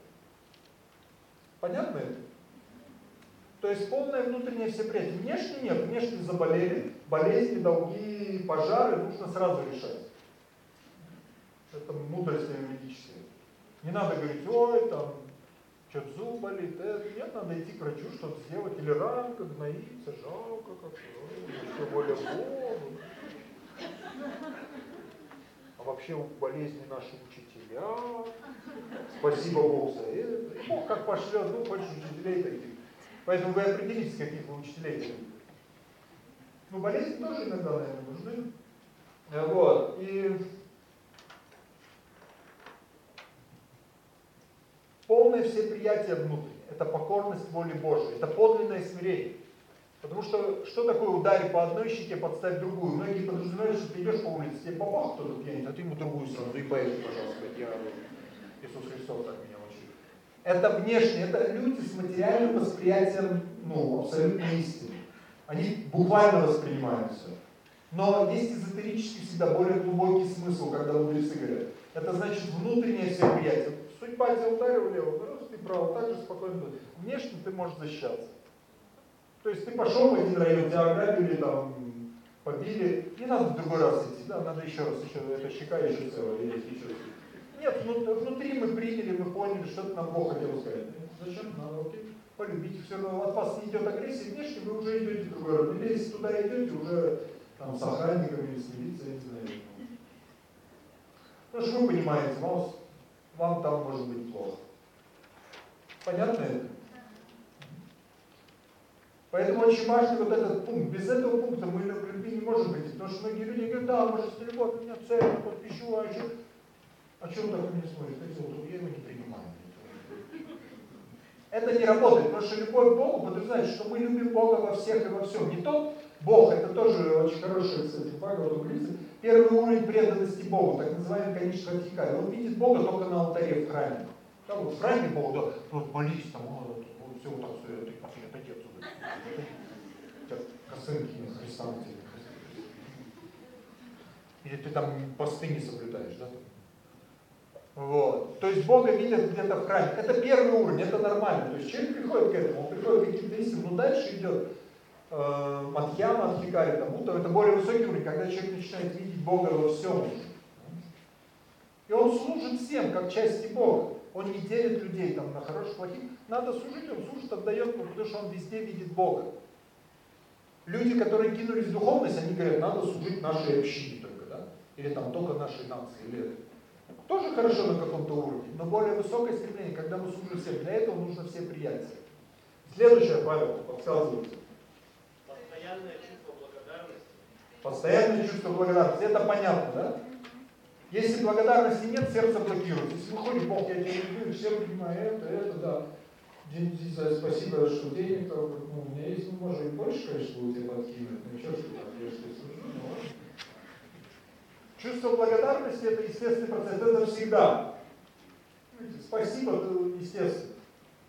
Понятно это? То есть полное внутреннее всеприятие. Внешне нет, внешне заболели, болезни, долги, пожары нужно сразу решать. Это мудрость юридическая. Не надо говорить, ой, там, что-то зуб болит, это. Нет, надо идти к врачу, что-то сделать. Или ранка, гноится, жалко как еще более Богу. А вообще болезни наши учителя. Спасибо Богу за это. И Бог как пошлет, ну, больше учителей таких. Поэтому вы определитесь, каких вы учителей. Ну, болезни тоже иногда, наверное, нужны. Вот. И полное всеприятие внутреннее. Это покорность воле Божией. Это подлинное смирение. Потому что, что такое ударить по одной щеке, подставь другую? Многие подразумевают, что ты идешь по улице, тебе попал кто-то пьянит, а ты ему другую сразу, и поэт, пожалуйста, я Иисус Христос так меня учил. Это внешне, это люди с материальным восприятием, ну, абсолютной истины. Они буквально воспринимают все. Но есть эзотерический всегда более глубокий смысл, когда мудрецы говорят. Это значит внутреннее всеприятие. Судьба тебя ударила влево, раз ты право, так же спокойно. Внешне ты можешь защищаться. То есть ты пошел в один район, тебя ограбили, там, побили, не надо в другой раз идти, да, надо еще раз, еще, эта щека еще целая, есть еще раз. Нет, внутри мы приняли, мы поняли, что это нам Бог хотел сказать. Зачем? Надо, окей, полюбите, все равно от вас не идет агрессия, внешне вы уже идете в другой район. Или если туда идете, уже там с охранниками или с милицией, не знаю. Ну что вы понимаете, вам, вам там может быть плохо. Понятно это? Поэтому очень важный вот этот пункт. Без этого пункта мы любви не можем прийти. Потому что многие люди говорят, да, может, любовь, у меня цель, я подпишу, а что? А что он так не смотрит? Я его не принимаю. Это не работает, потому что любовь к Богу подразумевает, что мы любим Бога во всех и во всем. Не тот Бог, это тоже очень хорошее, кстати, Бхагаватам говорится, первый уровень преданности Богу, так называемый конечный радикаль. Он видит Бога только на алтаре в храме. Там вот в храме Бог, да, вот молись, там, вот, вот, все вот так, все, ты пошли, отойди отсюда. Косынки Христа на тебе. Или ты там посты не соблюдаешь, да? Вот. То есть Бога видят где-то в храме. Это первый уровень, это нормально. То есть человек приходит к этому, он приходит к каким-то истинам, но дальше идет э, Мадхьяма, Адхикари, там, Уттава, это более высокий уровень, когда человек начинает видеть Бога во всем. И он служит всем, как части Бога. Он не делит людей там на хороших, плохих. Надо служить, он служит, отдает, потому что он везде видит Бога. Люди, которые кинулись в духовность, они говорят, надо служить нашей общине только, да? Или там только нашей нации, или. Тоже хорошо на каком-то уровне, но более высокое стремление, когда мы служим всем. Для этого нужно все приятия. Следующее, Павел, подсказывайте. Постоянное чувство. Постоянное чувство благодарности. Это понятно, да? Если благодарности нет, сердце блокируется. Если выходит, Бог, я тебя люблю, все понимаю, это, это, да. День, спасибо, что денег, ну, у меня есть, ну, может, и больше, конечно, у тебя подкинуть, но что ты там, я ладно. Чувство благодарности – это естественный процесс, это всегда. Спасибо, естественно.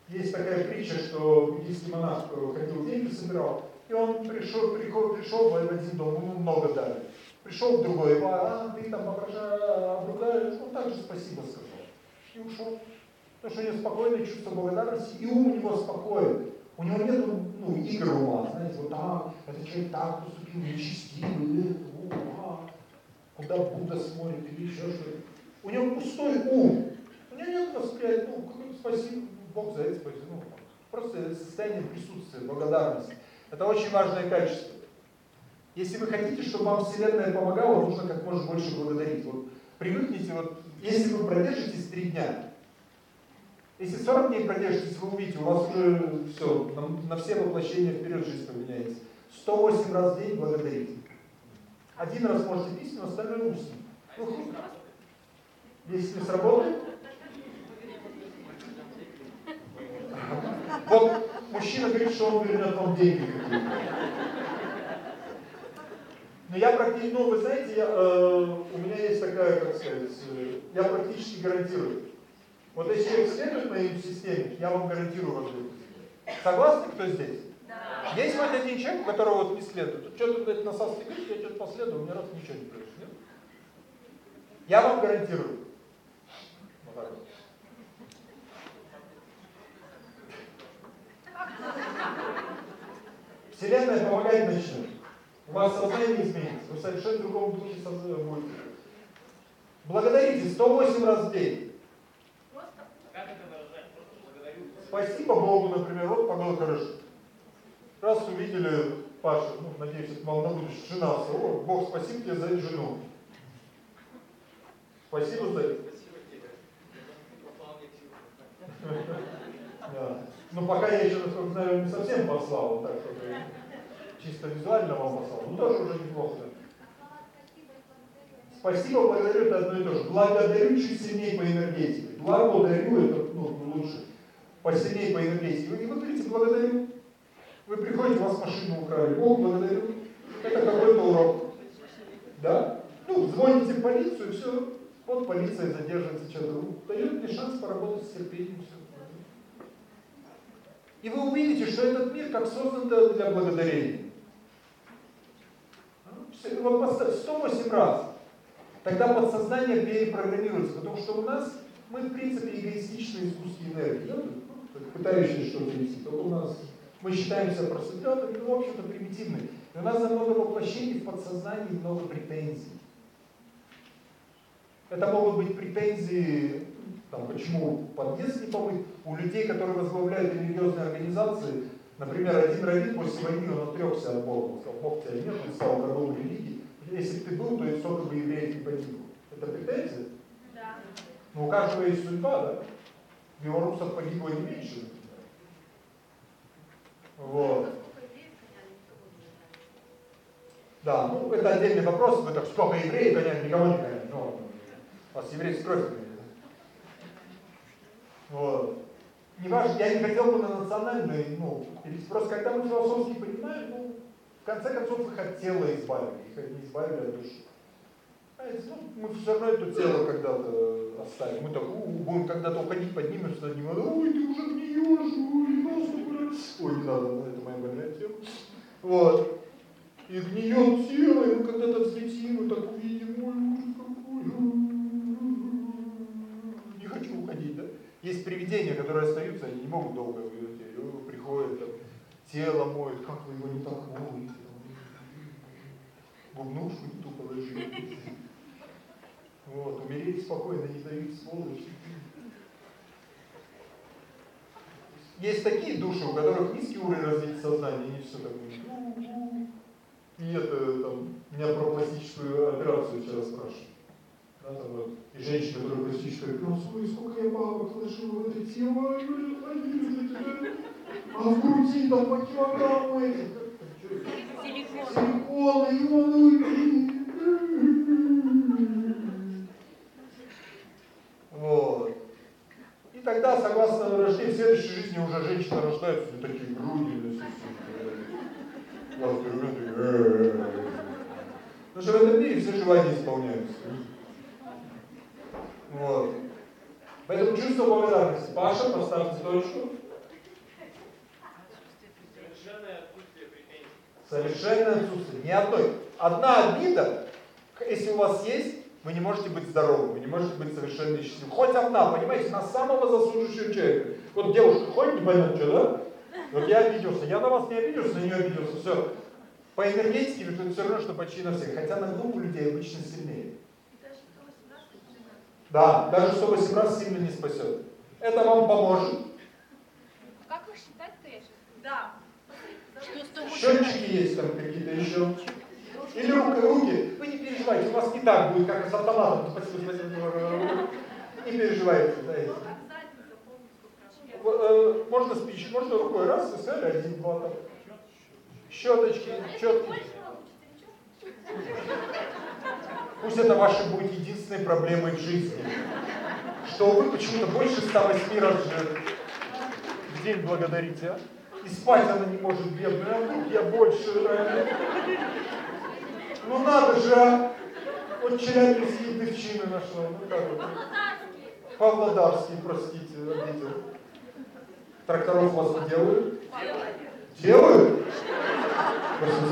Есть такая притча, что буддийский монах ходил деньги собирал, и он пришел, пришел, пришел в один дом, ему много дали. Пришел другой, а ты там обругаешь, он также спасибо сказал. И ушел. Потому что у него спокойное чувство благодарности, и ум у него спокоен. У него нет ну, игр ума, знаете, вот а, этот человек так поступил, нечестивый, о, а, куда Будда смотрит или еще что-то. У него пустой ум. У него нет восприятия, ну, спасибо, Бог за это спасибо. Ну, просто состояние присутствия, благодарности. Это очень важное качество. Если вы хотите, чтобы вам Вселенная помогала, нужно как можно больше благодарить. Вот привыкните, вот, если вы продержитесь три дня, если 40 дней продержитесь, вы увидите, у вас уже все, на, на все воплощения вперед жизнь поменяется. 108 раз в день благодарите. Один раз можете письменно, остальное устно. Ну, если не сработает, вот мужчина говорит, что он вернет вам деньги какие-то. Но я практически, ну вы знаете, я, э, у меня есть такая, как сказать, э, я практически гарантирую. Вот если человек следует моей системе, я вам гарантирую возможность. Согласны, кто здесь? Да. Есть хоть один человек, у которого вот не следует. Что-то говорит, на САС говорит, я что-то последовал, ни разу ничего не произошло. Нет? Я вам гарантирую. Вот так вот. Вселенная помогать начнет. У вас сознание изменится, вы совершенно другом духе сознания будете. Благодарите 108 раз в день. Спасибо Богу, например, вот погода хорошо. Раз увидели Пашу, ну, надеюсь, это мало на будущее, жена, о, Бог, спасибо тебе за жену. Спасибо за это. Спасибо тебе. Да. Ну, пока я еще, знаю, не совсем послал, так что чисто визуально вам послал. Ну, тоже уже неплохо. Спасибо, благодарю, это одно и то же. Благодарю чуть сильнее по энергетике. Благодарю, это ну, лучше. Посильнее по энергетике. Вы не говорите благодарю. Вы приходите, вас машину украли. Бог, благодарю. Это какой-то урок. Да? Ну, звоните в полицию, все. Вот полиция задерживается человек. Дает мне шанс поработать с терпением. И вы увидите, что этот мир как создан для благодарения. Вот поставь 108 раз. Тогда подсознание перепрограммируется, потому что у нас, мы в принципе эгоистичные искусственные энергии, ну, пытающиеся что-то вести. Только у нас, мы считаемся просветленными, но в общем-то примитивные. И у нас за много воплощений в подсознании много претензий. Это могут быть претензии, там, почему подъезд не помыть, у людей, которые возглавляют религиозные организации, например, один раввин после войны, он отрекся от Бога, он сказал, Бог тебя нет, он стал врагом религии, если бы ты был, то и сколько бы евреев не погибло. Это претензия? Да. Но у каждого есть судьба, да? Белорусов погибло не меньше, например. Вот. Да, ну это отдельный вопрос, вы так сколько евреев гоняли, никого не гоняли. Но у вас еврейская кровь. Вот. не важно, я не хотел бы на национальный, ну, просто когда мы философски понимаем, ну, в конце концов их от тела избавили, их не избавили от души. Знаете, ну, мы все равно это тело когда-то оставим. Мы так будем когда-то уходить, поднимемся над ним, ой, ты уже гниешь, ой, нас Ой, не надо, это моя больная тема. Вот. И гниет тело, и мы когда-то взлетим, и так увидим, ой, Есть привидения, которые остаются, они не могут долго уйти. Приходят, там, тело моют, как вы его не так моете? Губнушку не ту положили. Вот, умереть спокойно не дают сволочи. Есть такие души, у которых низкий уровень развития сознания, они все такое. И это там, меня про пластическую операцию вчера спрашивают. Да, вот, и женщина, которая пластическая операция, ой, сколько я бабок вложила в это тело, а в груди там по килограмму этих. Силикон. И он, Вот. И тогда, согласно рождению, в следующей жизни уже женщина рождается, и такие груди, Потому что в этом мире все желания исполняются. Вот. Поэтому чувство благодарности. Паша, поставьте точку. Совершенное отсутствие претензий. Совершенное отсутствие. Ни одной. Одна обида, если у вас есть, вы не можете быть здоровым, вы не можете быть совершенно счастливым. Хоть одна, понимаете, на самого заслуживающего человека. Вот девушка ходит, непонятно что, да? Вот я обиделся, я на вас не обиделся, на нее обиделся, все. По энергетике это все равно, что почти на всех. Хотя на группу людей обычно сильнее. Да, даже 108 раз сильно не спасет. Это вам поможет. Как вы считать-то я сейчас? Да. Счетчики есть там какие-то еще. Или руки, руки. Вы не переживайте, у вас не так будет, как с автоматом. Не переживайте. Да, э, можно спич, можно рукой раз, и сняли один, там. Щеточки, четки. Пусть это ваши будет единственной проблемой в жизни. Что вы почему-то больше 108 раз же в день благодарите, а? И спать она не может, бедная, а тут я больше. Ну надо же, а? Вот челябинские девчины нашла. Ну как вот. Павлодарские, простите, обидел. Тракторов вас делают? Делают?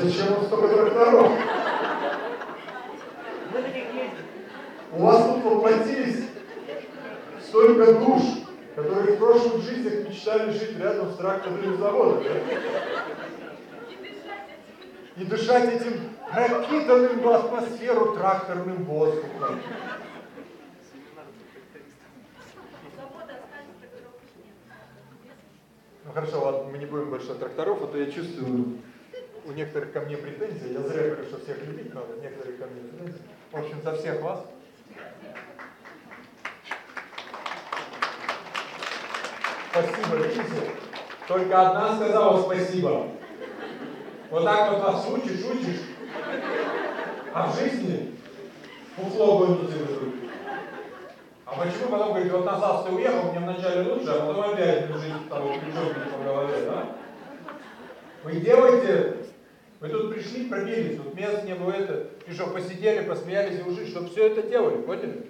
Зачем вам столько тракторов? У вас тут воплотились столько душ, которые в прошлых жизнях мечтали жить рядом с тракторным заводом. Да? И дышать этим пропитанным в атмосферу тракторным воздухом. Ну хорошо, ладно, мы не будем больше тракторов, а то я чувствую у некоторых ко мне претензии. Я зря говорю, что всех любить надо, некоторые ко мне претензии. В общем, за всех вас. Спасибо, видите? Только одна сказала спасибо. Вот так вот вас учишь, учишь, а в жизни фуфло гоните вокруг. А почему потом говорите, вот на ты уехал, мне вначале лучше, а потом опять жизнь того крючок по голове, да? Вы делаете, вы тут пришли, пробились, тут мест не было это, и что, посидели, посмеялись и ушли, чтобы все это делали, поняли?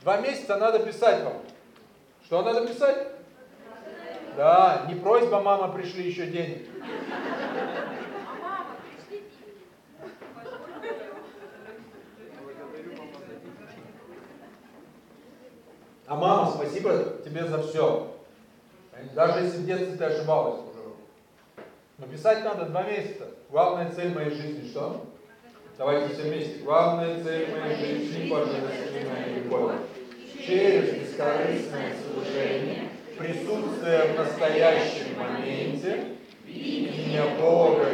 Два месяца надо писать вам. Что надо писать? Да, не просьба, мама, пришли еще денег. А мама, спасибо тебе за все. Даже если в детстве ты ошибалась. Но писать надо два месяца. Главная цель моей жизни что? Давайте все вместе. Главная цель моей жизни – божественная любовь. Через бескорыстное служение, присутствие в настоящем моменте, видение Бога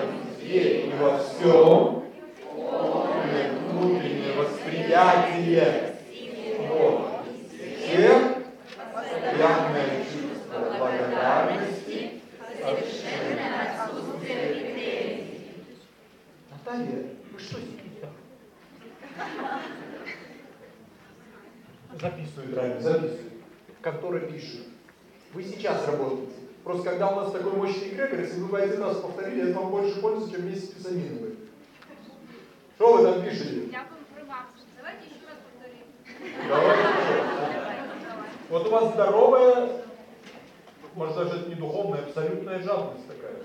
везде и во всем, полное внутреннее восприятие Бога всех, явное чувство благодарности, совершенное отсутствие претензий. Наталья, вы что сидите? Записывают, правильно, записывают. Контора пишет. Вы сейчас работаете. Просто когда у нас такой мощный эгрегор, если вы бы один раз повторили, это вам больше пользы, чем вместе писанины. Что вы там пишете? Дякую про вас. Давайте еще раз повторим. Давайте. Вот у вас здоровая, может даже это не духовная, абсолютная жадность такая.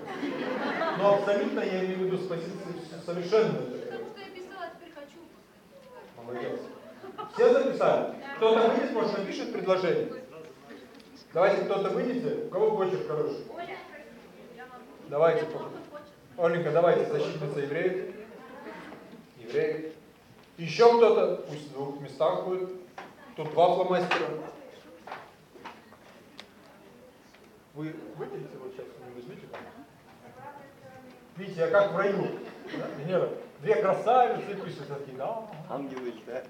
Но абсолютно я имею в виду совершенная такая. Потому что я писала, а теперь хочу. Молодец. Все записали? Кто-то выйдет, может напишет предложение? Давайте кто-то выйдете. У кого почерк хороший? Оля, я могу. Давайте. Оленька, давайте, защитница евреев. Евреев. Еще кто-то, пусть в двух местах будет. Тут два фломастера. Вы выделите вот сейчас, не возьмите? Видите, я как в раю. Да? Венера. Две красавицы пишут такие, да? Ангелы, да?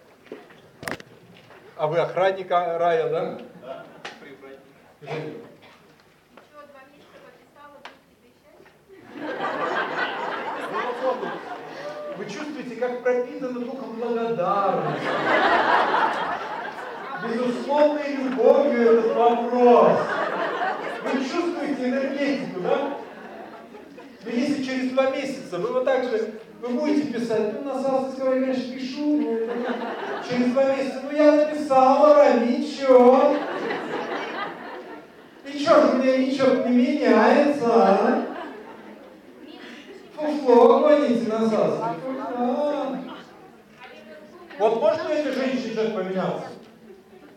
А вы охранник а, рая, да? Да, Вы чувствуете, как пропитана духом благодарности. Безусловной любовью этот вопрос. Вы чувствуете энергетику, да? Но если через два месяца вы вот так же, вы будете писать, ну, на Сасовского я, конечно, пишу, через два месяца, ну, я написала, Рами, ничего. Ничего же у меня ничего не меняется, а? Фуфло гоните на Сасовского. Фуфло. Вот может у этой женщины что-то поменяться?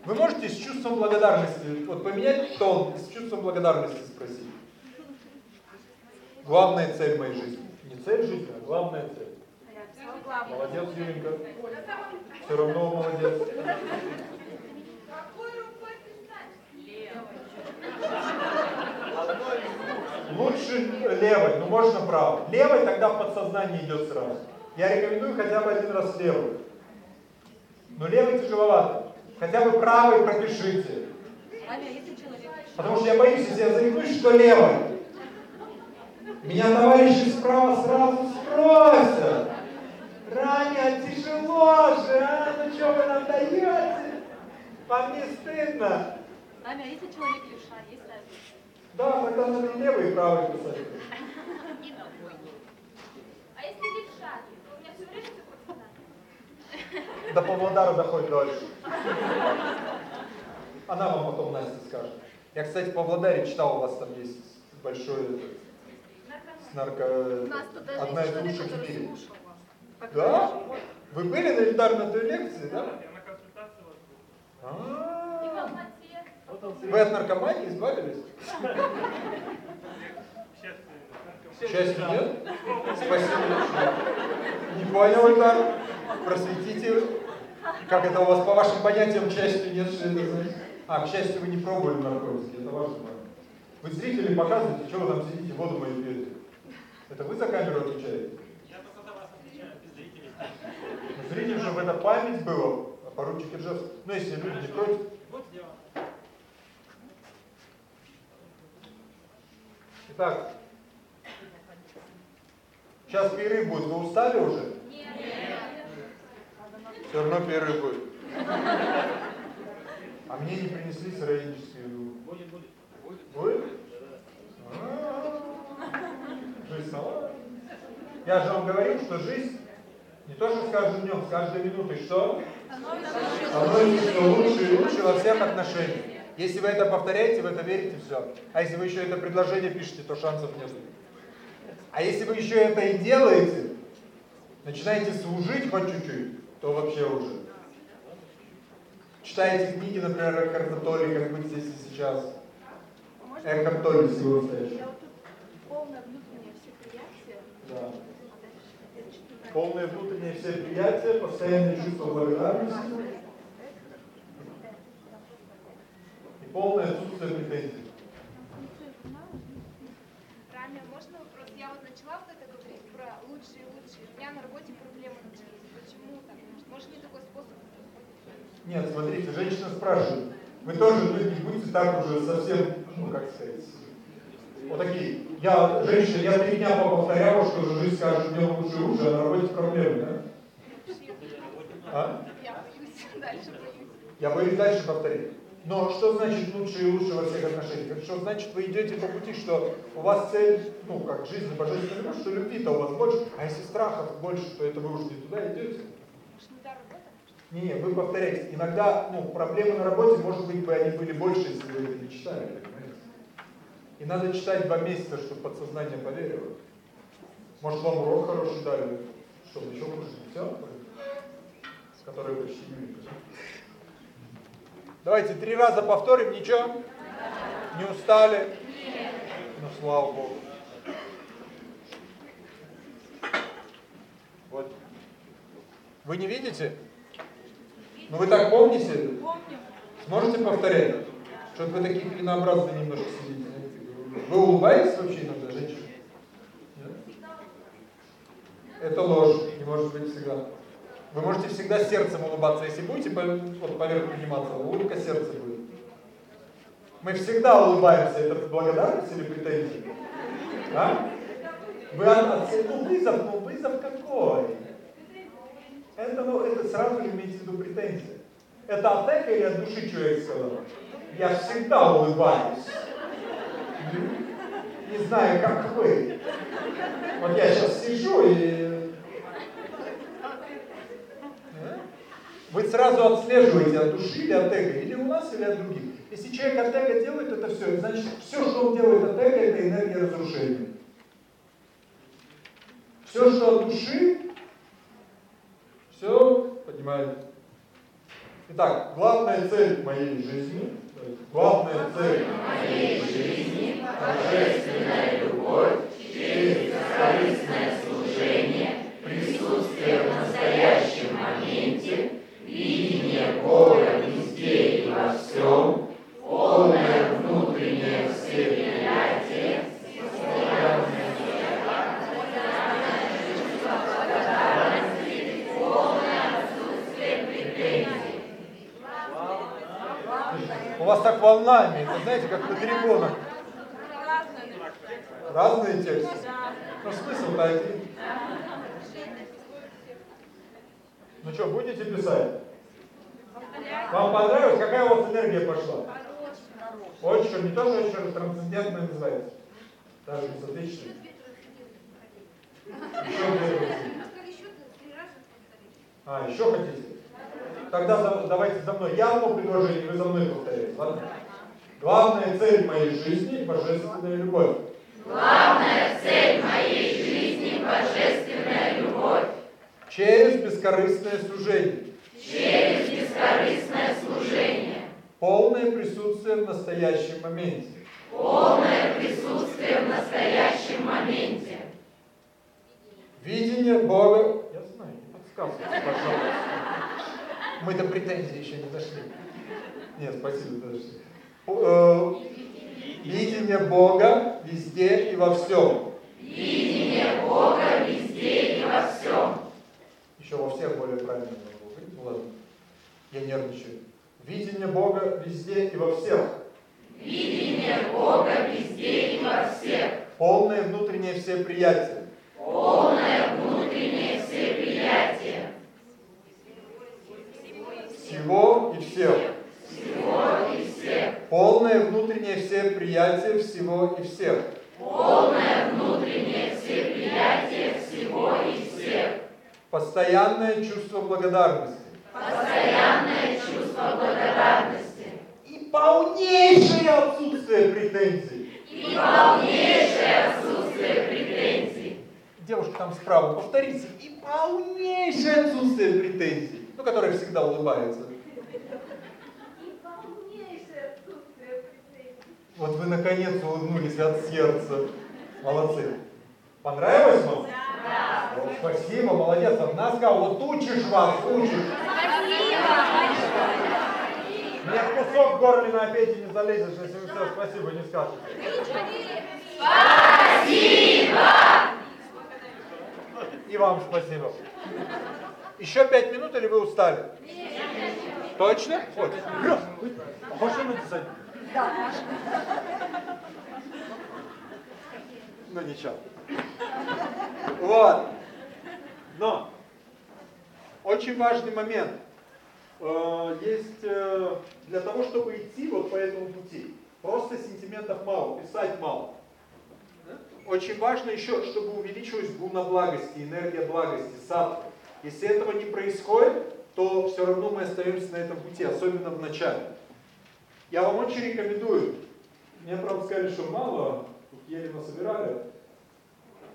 Вы можете с чувством благодарности, вот поменять тон с чувством благодарности спросить. Главная цель моей жизни. Не цель жизни, а главная цель. Молодец, Юренька. Все равно молодец. Какой рукой писать? Лучше левой, но можно правой. Левой тогда в подсознание идет сразу. Я рекомендую хотя бы один раз левой. Но левой тяжеловато. Хотя бы правой пропишите. Потому что я боюсь, если я заикнусь, что левой. Меня товарищи справа сразу спросят. Раня, тяжело же, а? Ну что вы нам даете? Вам не стыдно? Аня, а если человек левша, есть разница? Да, тогда надо и левой, и правой писать. А если левша? У меня все время все подсознание. До Павлодара доходит дольше. Она вам потом, Настя, скажет. Я, кстати, в Павлодаре читал, у вас там есть большой с нарко... У нас тут даже одна из лучших в мире. Да? Вы были на элитарной той лекции, да? Я на консультации вас был. Алмате. Вы от наркомании избавились? Счастью, нет? Спасибо большое. Не понял, Эльдар. Просветите. Как это у вас по вашим понятиям к счастью нет? Что это за... А, к счастью, вы не пробовали наркотики, это важно. Вы зрителям показываете, что вы там сидите, воду мою пьете. Это вы за камеру отвечаете? Я только за вас отвечаю, без зрителей. Ну, зрителям, чтобы это память была, а поручик Ижевск. Ну, если люди не против. Вот сделано. Итак, сейчас перерыв будет. Вы устали уже? Все равно перерыв будет. А мне не принесли сыроедическую еду. Будет, будет. Будет? А-а-а. Жизнь сама. Я же вам говорил, что жизнь не то, что с каждым днем, с каждой минутой, что? Становится все лучше и лучше во всех отношениях. Если вы это повторяете, в это верите, все. А если вы еще это предложение пишете, то шансов нет. А если вы еще это и делаете, начинаете служить хоть чуть-чуть, то вообще уже. Читаете книги, например, Экхарта Толли, как быть здесь и сейчас. Экхарт Толли всего настоящего. Я вот тут полное внутреннее всеприятие. Да. Полное внутреннее все приятие, постоянное чувство благодарности и полное отсутствие претензий. Рами, можно вопрос? Я вот начала вот это говорить про лучшие и лучшие. У меня на работе проблемы начались. Почему так? Может, не такой способ? Нет, смотрите, женщина спрашивает, вы тоже люди не будете так уже совсем, ну как сказать, вот такие. Я, женщина, я три дня повторяла, что жизнь с каждым днем лучше и лучше, а на работе проблемы, да? А? Я боюсь, дальше боюсь. Я боюсь дальше повторить. Но что значит лучше и лучше во всех отношениях? Что значит, вы идете по пути, что у вас цель, ну, как жизнь божественная что любви-то у вас больше, а если страхов больше, то это вы уже не туда идете. Не? Не, вы повторяете. Иногда, ну, проблемы на работе, может быть, бы они были больше, если вы это не читали, понимаете? И надо читать два месяца, чтобы подсознание поверило. Может, вам урок хороший дали, чтобы еще хуже все, который почти юрик. Давайте три раза повторим, ничего? Не устали? Ну, слава Богу. Вот. Вы не видите? Ну вы так помните? Помню. Сможете повторять? Что-то вы такие клинообразные немножко сидите. Вы улыбаетесь вообще иногда, женщины? Нет? Это ложь, не может быть всегда. Вы можете всегда сердцем улыбаться. Если будете вот, поверх подниматься, улыбка сердца будет. Мы всегда улыбаемся. Это благодарность или претензия? А? Вы от, от, ну, вызов, ну вызов какой? Это, ну, это сразу же имеется в виду претензия. Это эго или от души человек сказал? Я всегда улыбаюсь. Не знаю, как вы. Вот я сейчас сижу и... А? Вы сразу отслеживаете от души или от эго, или у нас, или от других. Если человек от эго делает это все, значит все, что он делает от эго, это энергия разрушения. Все, что от души, все поднимаем. Итак, главная цель моей жизни, главная цель моей жизни – божественная любовь через бескорыстное служение, присутствие в настоящем моменте, видение Бога везде и во всем, полное внутреннее всеприятие, Так волнами, это знаете, как на трибунах. Разные тексты. Ну смысл-то один. Ну что, будете писать? Вам понравилось? Какая у вас энергия пошла? Очень хорошо. Не то, что очень хорошо, трансцендентно называется. Даже не отлично. Еще А, еще хотите? Тогда за, давайте за мной. Я одно предложение, вы за мной повторяете, ладно? Главная цель моей жизни – божественная любовь. Главная цель моей жизни – божественная любовь. Через бескорыстное служение. Через бескорыстное служение. Полное присутствие в настоящем моменте. Полное присутствие в настоящем моменте. Видение Бога. Я знаю, не подсказывайте, пожалуйста. Мы до претензий еще не дошли. Нет, спасибо, дошли. Э, видение Бога везде и во всем. Видение Бога везде и во всем. Еще во всех более правильно было говорить. Ну ладно, я нервничаю. Видение Бога везде и во всех. Видение Бога везде и во всех. Полное внутреннее всеприятие. Полное внутреннее всеприятие. Всего и всех. Всего и всех. Полное внутреннее всеприятие всего и всех. Полное внутреннее всеприятие всего и всех. Постоянное чувство благодарности. Постоянное чувство благодарности. И полнейшее отсутствие претензий. И полнейшее отсутствие претензий. Девушка там справа, повторите. И полнейшее отсутствие претензий. Ну, которая всегда улыбается. Вот вы наконец улыбнулись от сердца. Молодцы. Понравилось вам? Да. Вот, спасибо, молодец. Одна сказала, вот учишь вас, учишь. Мне в кусок в горле на обеде не залезешь, если вы все спасибо не скажете. Спасибо! И вам спасибо. Еще пять минут или вы устали? Точно? Вот. Написать? Да. Ну ничего. Вот. Но очень важный момент. э, есть э, для того, чтобы идти вот по этому пути, просто сентиментов мало, писать мало. Очень важно еще, чтобы увеличилась гуна благости, энергия благости, сад. Если этого не происходит, то все равно мы остаемся на этом пути, особенно в начале. Я вам очень рекомендую. Мне, правда, сказали, что мало, тут еле насобирали.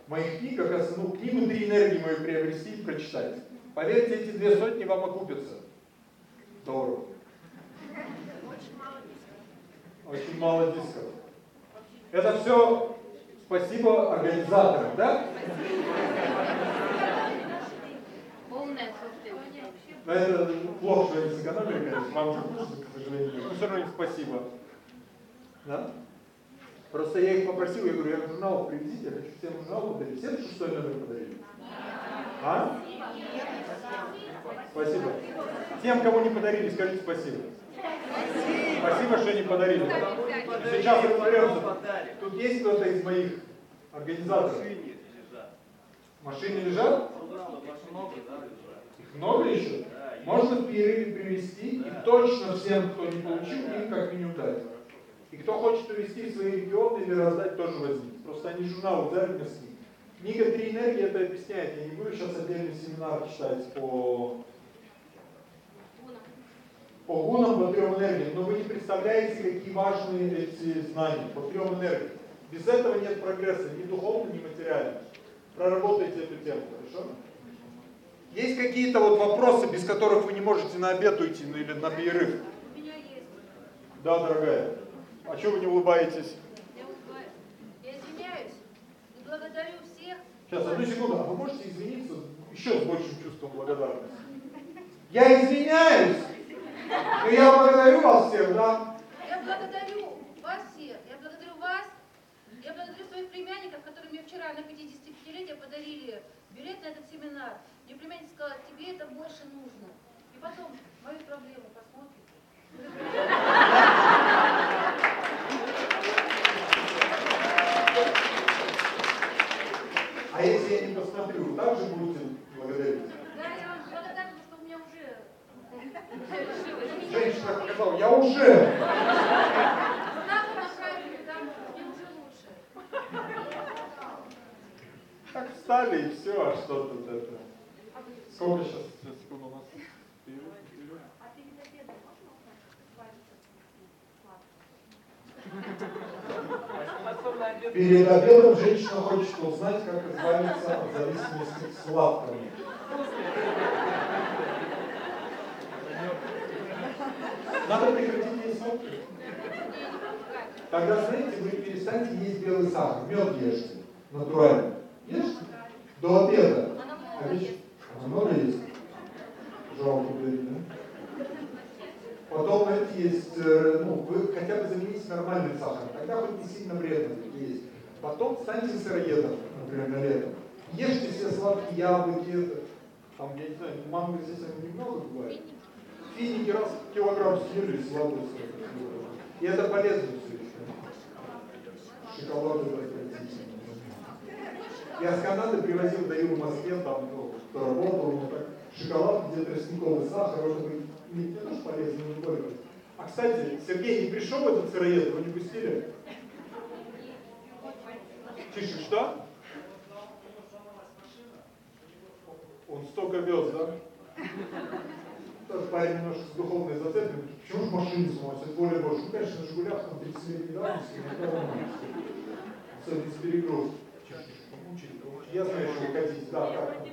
Моих книг, как раз, ну, книгу «Три энергии» мою приобрести и прочитать. Поверьте, эти две сотни вам окупятся. Дорого. Очень мало дисков. Это все спасибо организаторам, да? Но это плохо, что они сэкономили, конечно, же нужно, к сожалению. Но все равно им спасибо. Да? Просто я их попросил, я говорю, я журнал привезите, я хочу всем журнал подарить. Всем шестой номер подарили? А? Спасибо. Тем, кому не подарили, скажите спасибо. Спасибо, что не подарили. Сейчас разберемся. Тут есть кто-то из моих организаторов? В машине лежат? Много еще? Можно в перерыве привезти и точно всем, кто не получил, им как минимум дать. И кто хочет увезти в свои регионы или раздать, тоже возьмите. Просто они журналы взяли мне с них. Книга «Три энергии» это объясняет. Я не буду сейчас отдельный семинар читать по, по гунам, по трем энергиям. Но вы не представляете, какие важные эти знания по трем энергиям. Без этого нет прогресса, ни духовно, ни материально. Проработайте эту тему, хорошо? Есть какие-то вот вопросы, без которых вы не можете на обед уйти ну, или на перерыв? У меня есть. Да, дорогая. А что вы не улыбаетесь? Я улыбаюсь. Я извиняюсь. И благодарю всех. Сейчас, одну секунду. А вы можете извиниться еще с большим чувством благодарности? Я извиняюсь, но я благодарю вас всех, да? Я благодарю вас всех. Я благодарю вас. Я благодарю своих племянников, которые мне вчера на 55-летие подарили билет на этот семинар. Мне племянник сказал, тебе это больше нужно. И потом, мои проблемы посмотрите. А если я не посмотрю, вы также будете благодарить? Да, я вам благодарна, что у меня уже. Женщина показала, я уже. Лучше. Так встали и все, а что тут это? Сколько сейчас? Сейчас, секунду, у нас. А перед обедом можно Перед обедом женщина хочет узнать, как избавиться от зависимости к сладкому. Надо прекратить есть сладкое. Тогда, знаете, вы перестаньте есть белый сахар, мед ешьте, натурально. Ешьте до обеда. Она много ест. Много есть. Жалко, блин, да? Потом эти есть, э, ну, вы хотя бы замените нормальный сахар, тогда хоть не сильно вредно есть. Потом станьте сыроедом, например, на лето. Ешьте все сладкие яблоки, это, там, я не знаю, манго здесь они немного бывает. Финики раз килограмм съели, слабые И это полезно все еще. Шоколад это отвратительно. Я с Канады привозил, даю в Москве, там, ну, работал, у меня так, шоколад, где тростниковый сахар, это говорит, не, не тоже полезно, но горько. А, кстати, Сергей не пришел в этот сыроед, его не пустили? Тише, что? Он столько вез, да? Тоже парень немножко с духовной зацепкой. Почему же машину сломать? Это более больше. Ну, конечно, на Жигулях там 30-летней давности, но. Особенно с перегруз. Я знаю, что вы хотите. Да, как?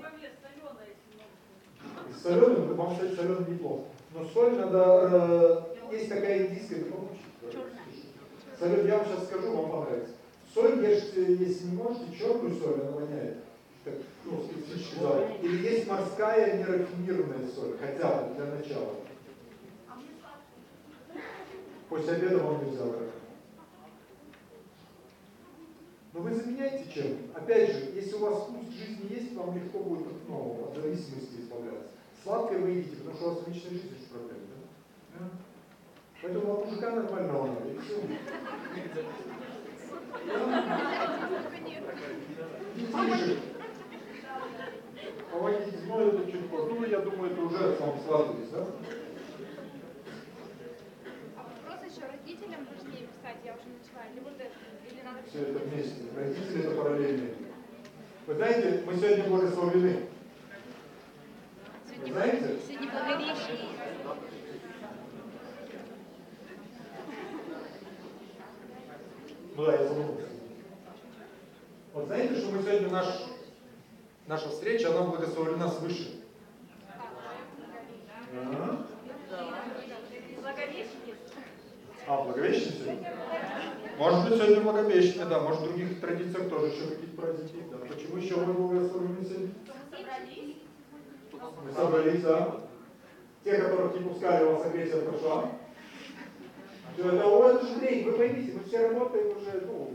Из соленым, вам, кстати, соленый неплохо. Но соль надо, э, есть такая индийская. Соль, я вам сейчас скажу, вам понравится. Соль ешьте, если не можете, черную соль, она воняет. Так, ну. Или есть морская нерафинированная соль, хотя бы для начала. После обеда вам нельзя брать. Но вы заменяете чем? Опять же, если у вас вкус жизни есть, вам легко будет ну, от зависимости избавляться сладкое вы едите, потому что у вас личная жизнь очень проблема. Да? Поэтому вам мужика нормального надо, и все. Помогите, но это чуть позже. Ну, я думаю, это уже вам складывались, да? А вопрос еще родителям важнее писать, я уже начала. Или вот это, или надо... Все это вместе. Родители это параллельные. Вы знаете, мы сегодня более словлены. Знаете? Сегодня Благовещение. Ну да, я забыл. Вот знаете, что мы сегодня наш, наша встреча, она благословлена свыше. А? А, Благовещение сегодня? Может быть, сегодня Благовещение, да. Может, в других традициях тоже еще какие-то праздники. Да. Почему еще мы благословлены сегодня? Собрались. Мы собрались, да. Те, которых не пускали, у вас агрессия прошла. Все, это, о, это же дрейф, вы поймите, мы все работаем уже, ну,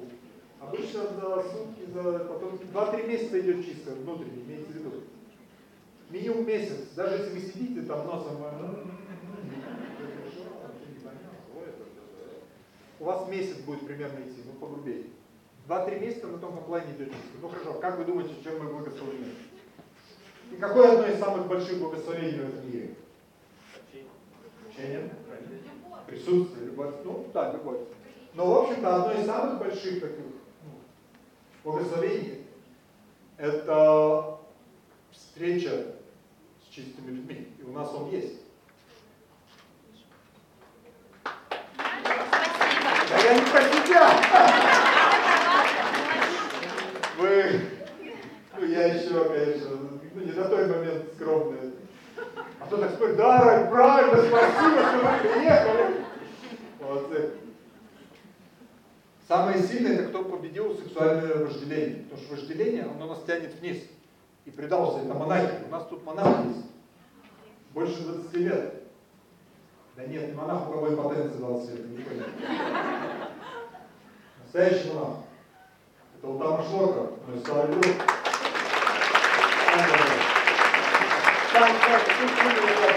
обычно за сутки, за потом 2-3 месяца идет чистка внутренняя, имейте в виду. Минимум месяц, даже если вы сидите там носом, э, у вас месяц будет примерно идти, ну погрубее. Два-три месяца на том плане идет чистка. Ну хорошо, как вы думаете, чем мы благословлены? И какое одно из самых больших благословений в этом мире? Общение. Присутствие, любовь. Ну, да, любовь. Но, в общем-то, одно из самых больших таких ну, благословений – это встреча с чистыми людьми. И у нас он есть. Да я не про себя! Вы, ну я еще, конечно, не на той момент скромный. А кто так спорит, да, Рай, правильно, спасибо, что вы приехали. Молодцы. Самое сильное, это кто победил сексуальное вожделение. Потому что вожделение, оно нас тянет вниз. И предался, это монахи. У нас тут монах есть. Больше 20 лет. Да нет, не монах, у кого импотенция 20 лет, не. Настоящий монах. Это у Тама Шлока, мой старый друг. Так, так,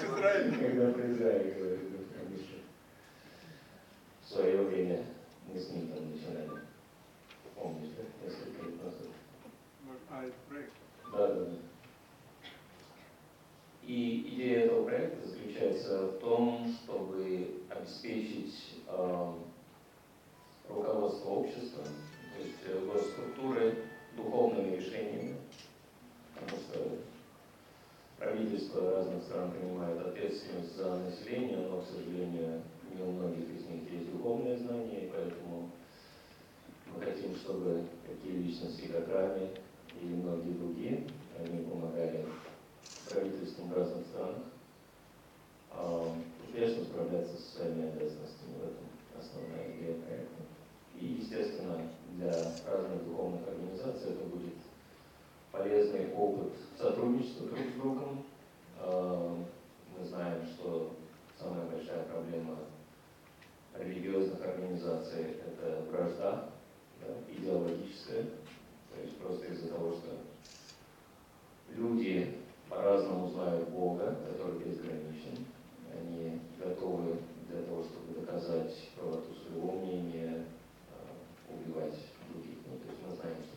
Когда да, потому что в свое время мы с ним там начинали. Помнишь, да? Несколько лет назад. А, это проект. Да, да, да. И идея этого проекта заключается в том, чтобы обеспечить э, руководство общества, то есть э, госструктуры духовными решениями, потому что правительства разных стран принимают ответственность за население, но, к сожалению, не у многих из них есть духовное знание, и поэтому мы хотим, чтобы такие личности, как Рами и многие другие, они помогали правительствам разных странах а, успешно справляться с своими обязанностями. В этом основная идея проекта. И, естественно, для разных духовных организаций это будет полезный опыт сотрудничества друг с другом. А, Мы знаем, что самая большая проблема религиозных организаций – это вражда да, идеологическая. То есть просто из-за того, что люди по-разному знают Бога, который безграничен. Они готовы для того, чтобы доказать правоту своего мнения, а, убивать других. Ну, то есть мы знаем, что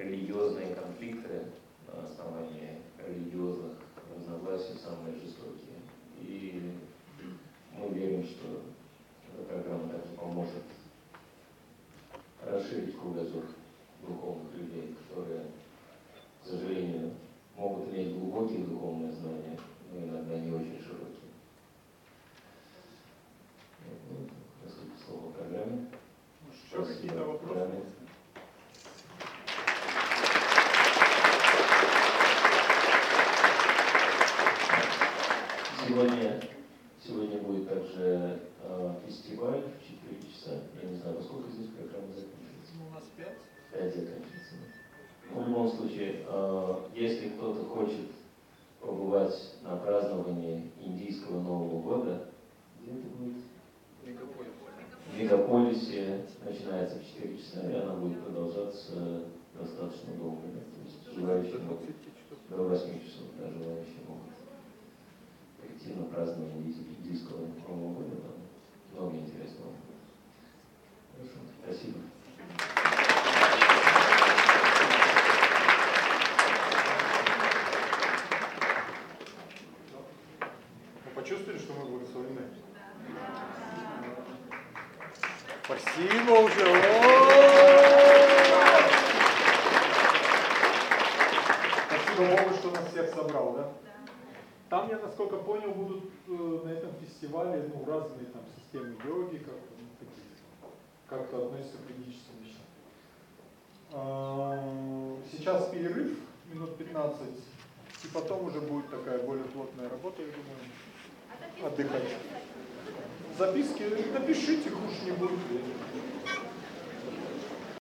религиозные конфликты на основании религиозных разногласий самые жестокие. И мы верим, что эта программа также поможет расширить кругозор духовных людей, которые, к сожалению, могут иметь глубокие духовные знания, но иногда не очень широкие. Вот, несколько слов о программе. Может, еще какие-то вопросы? 25? 5 заканчивается. Ну, в любом случае, э, если кто-то хочет побывать на праздновании индийского Нового года, где это будет? В мегаполисе начинается в 4 часа, и она будет продолжаться достаточно долго. Да? То есть желающие могут, до 8 часов, да, желающие могут прийти на празднование индийского Нового года. Там много интересного. Хорошо, спасибо.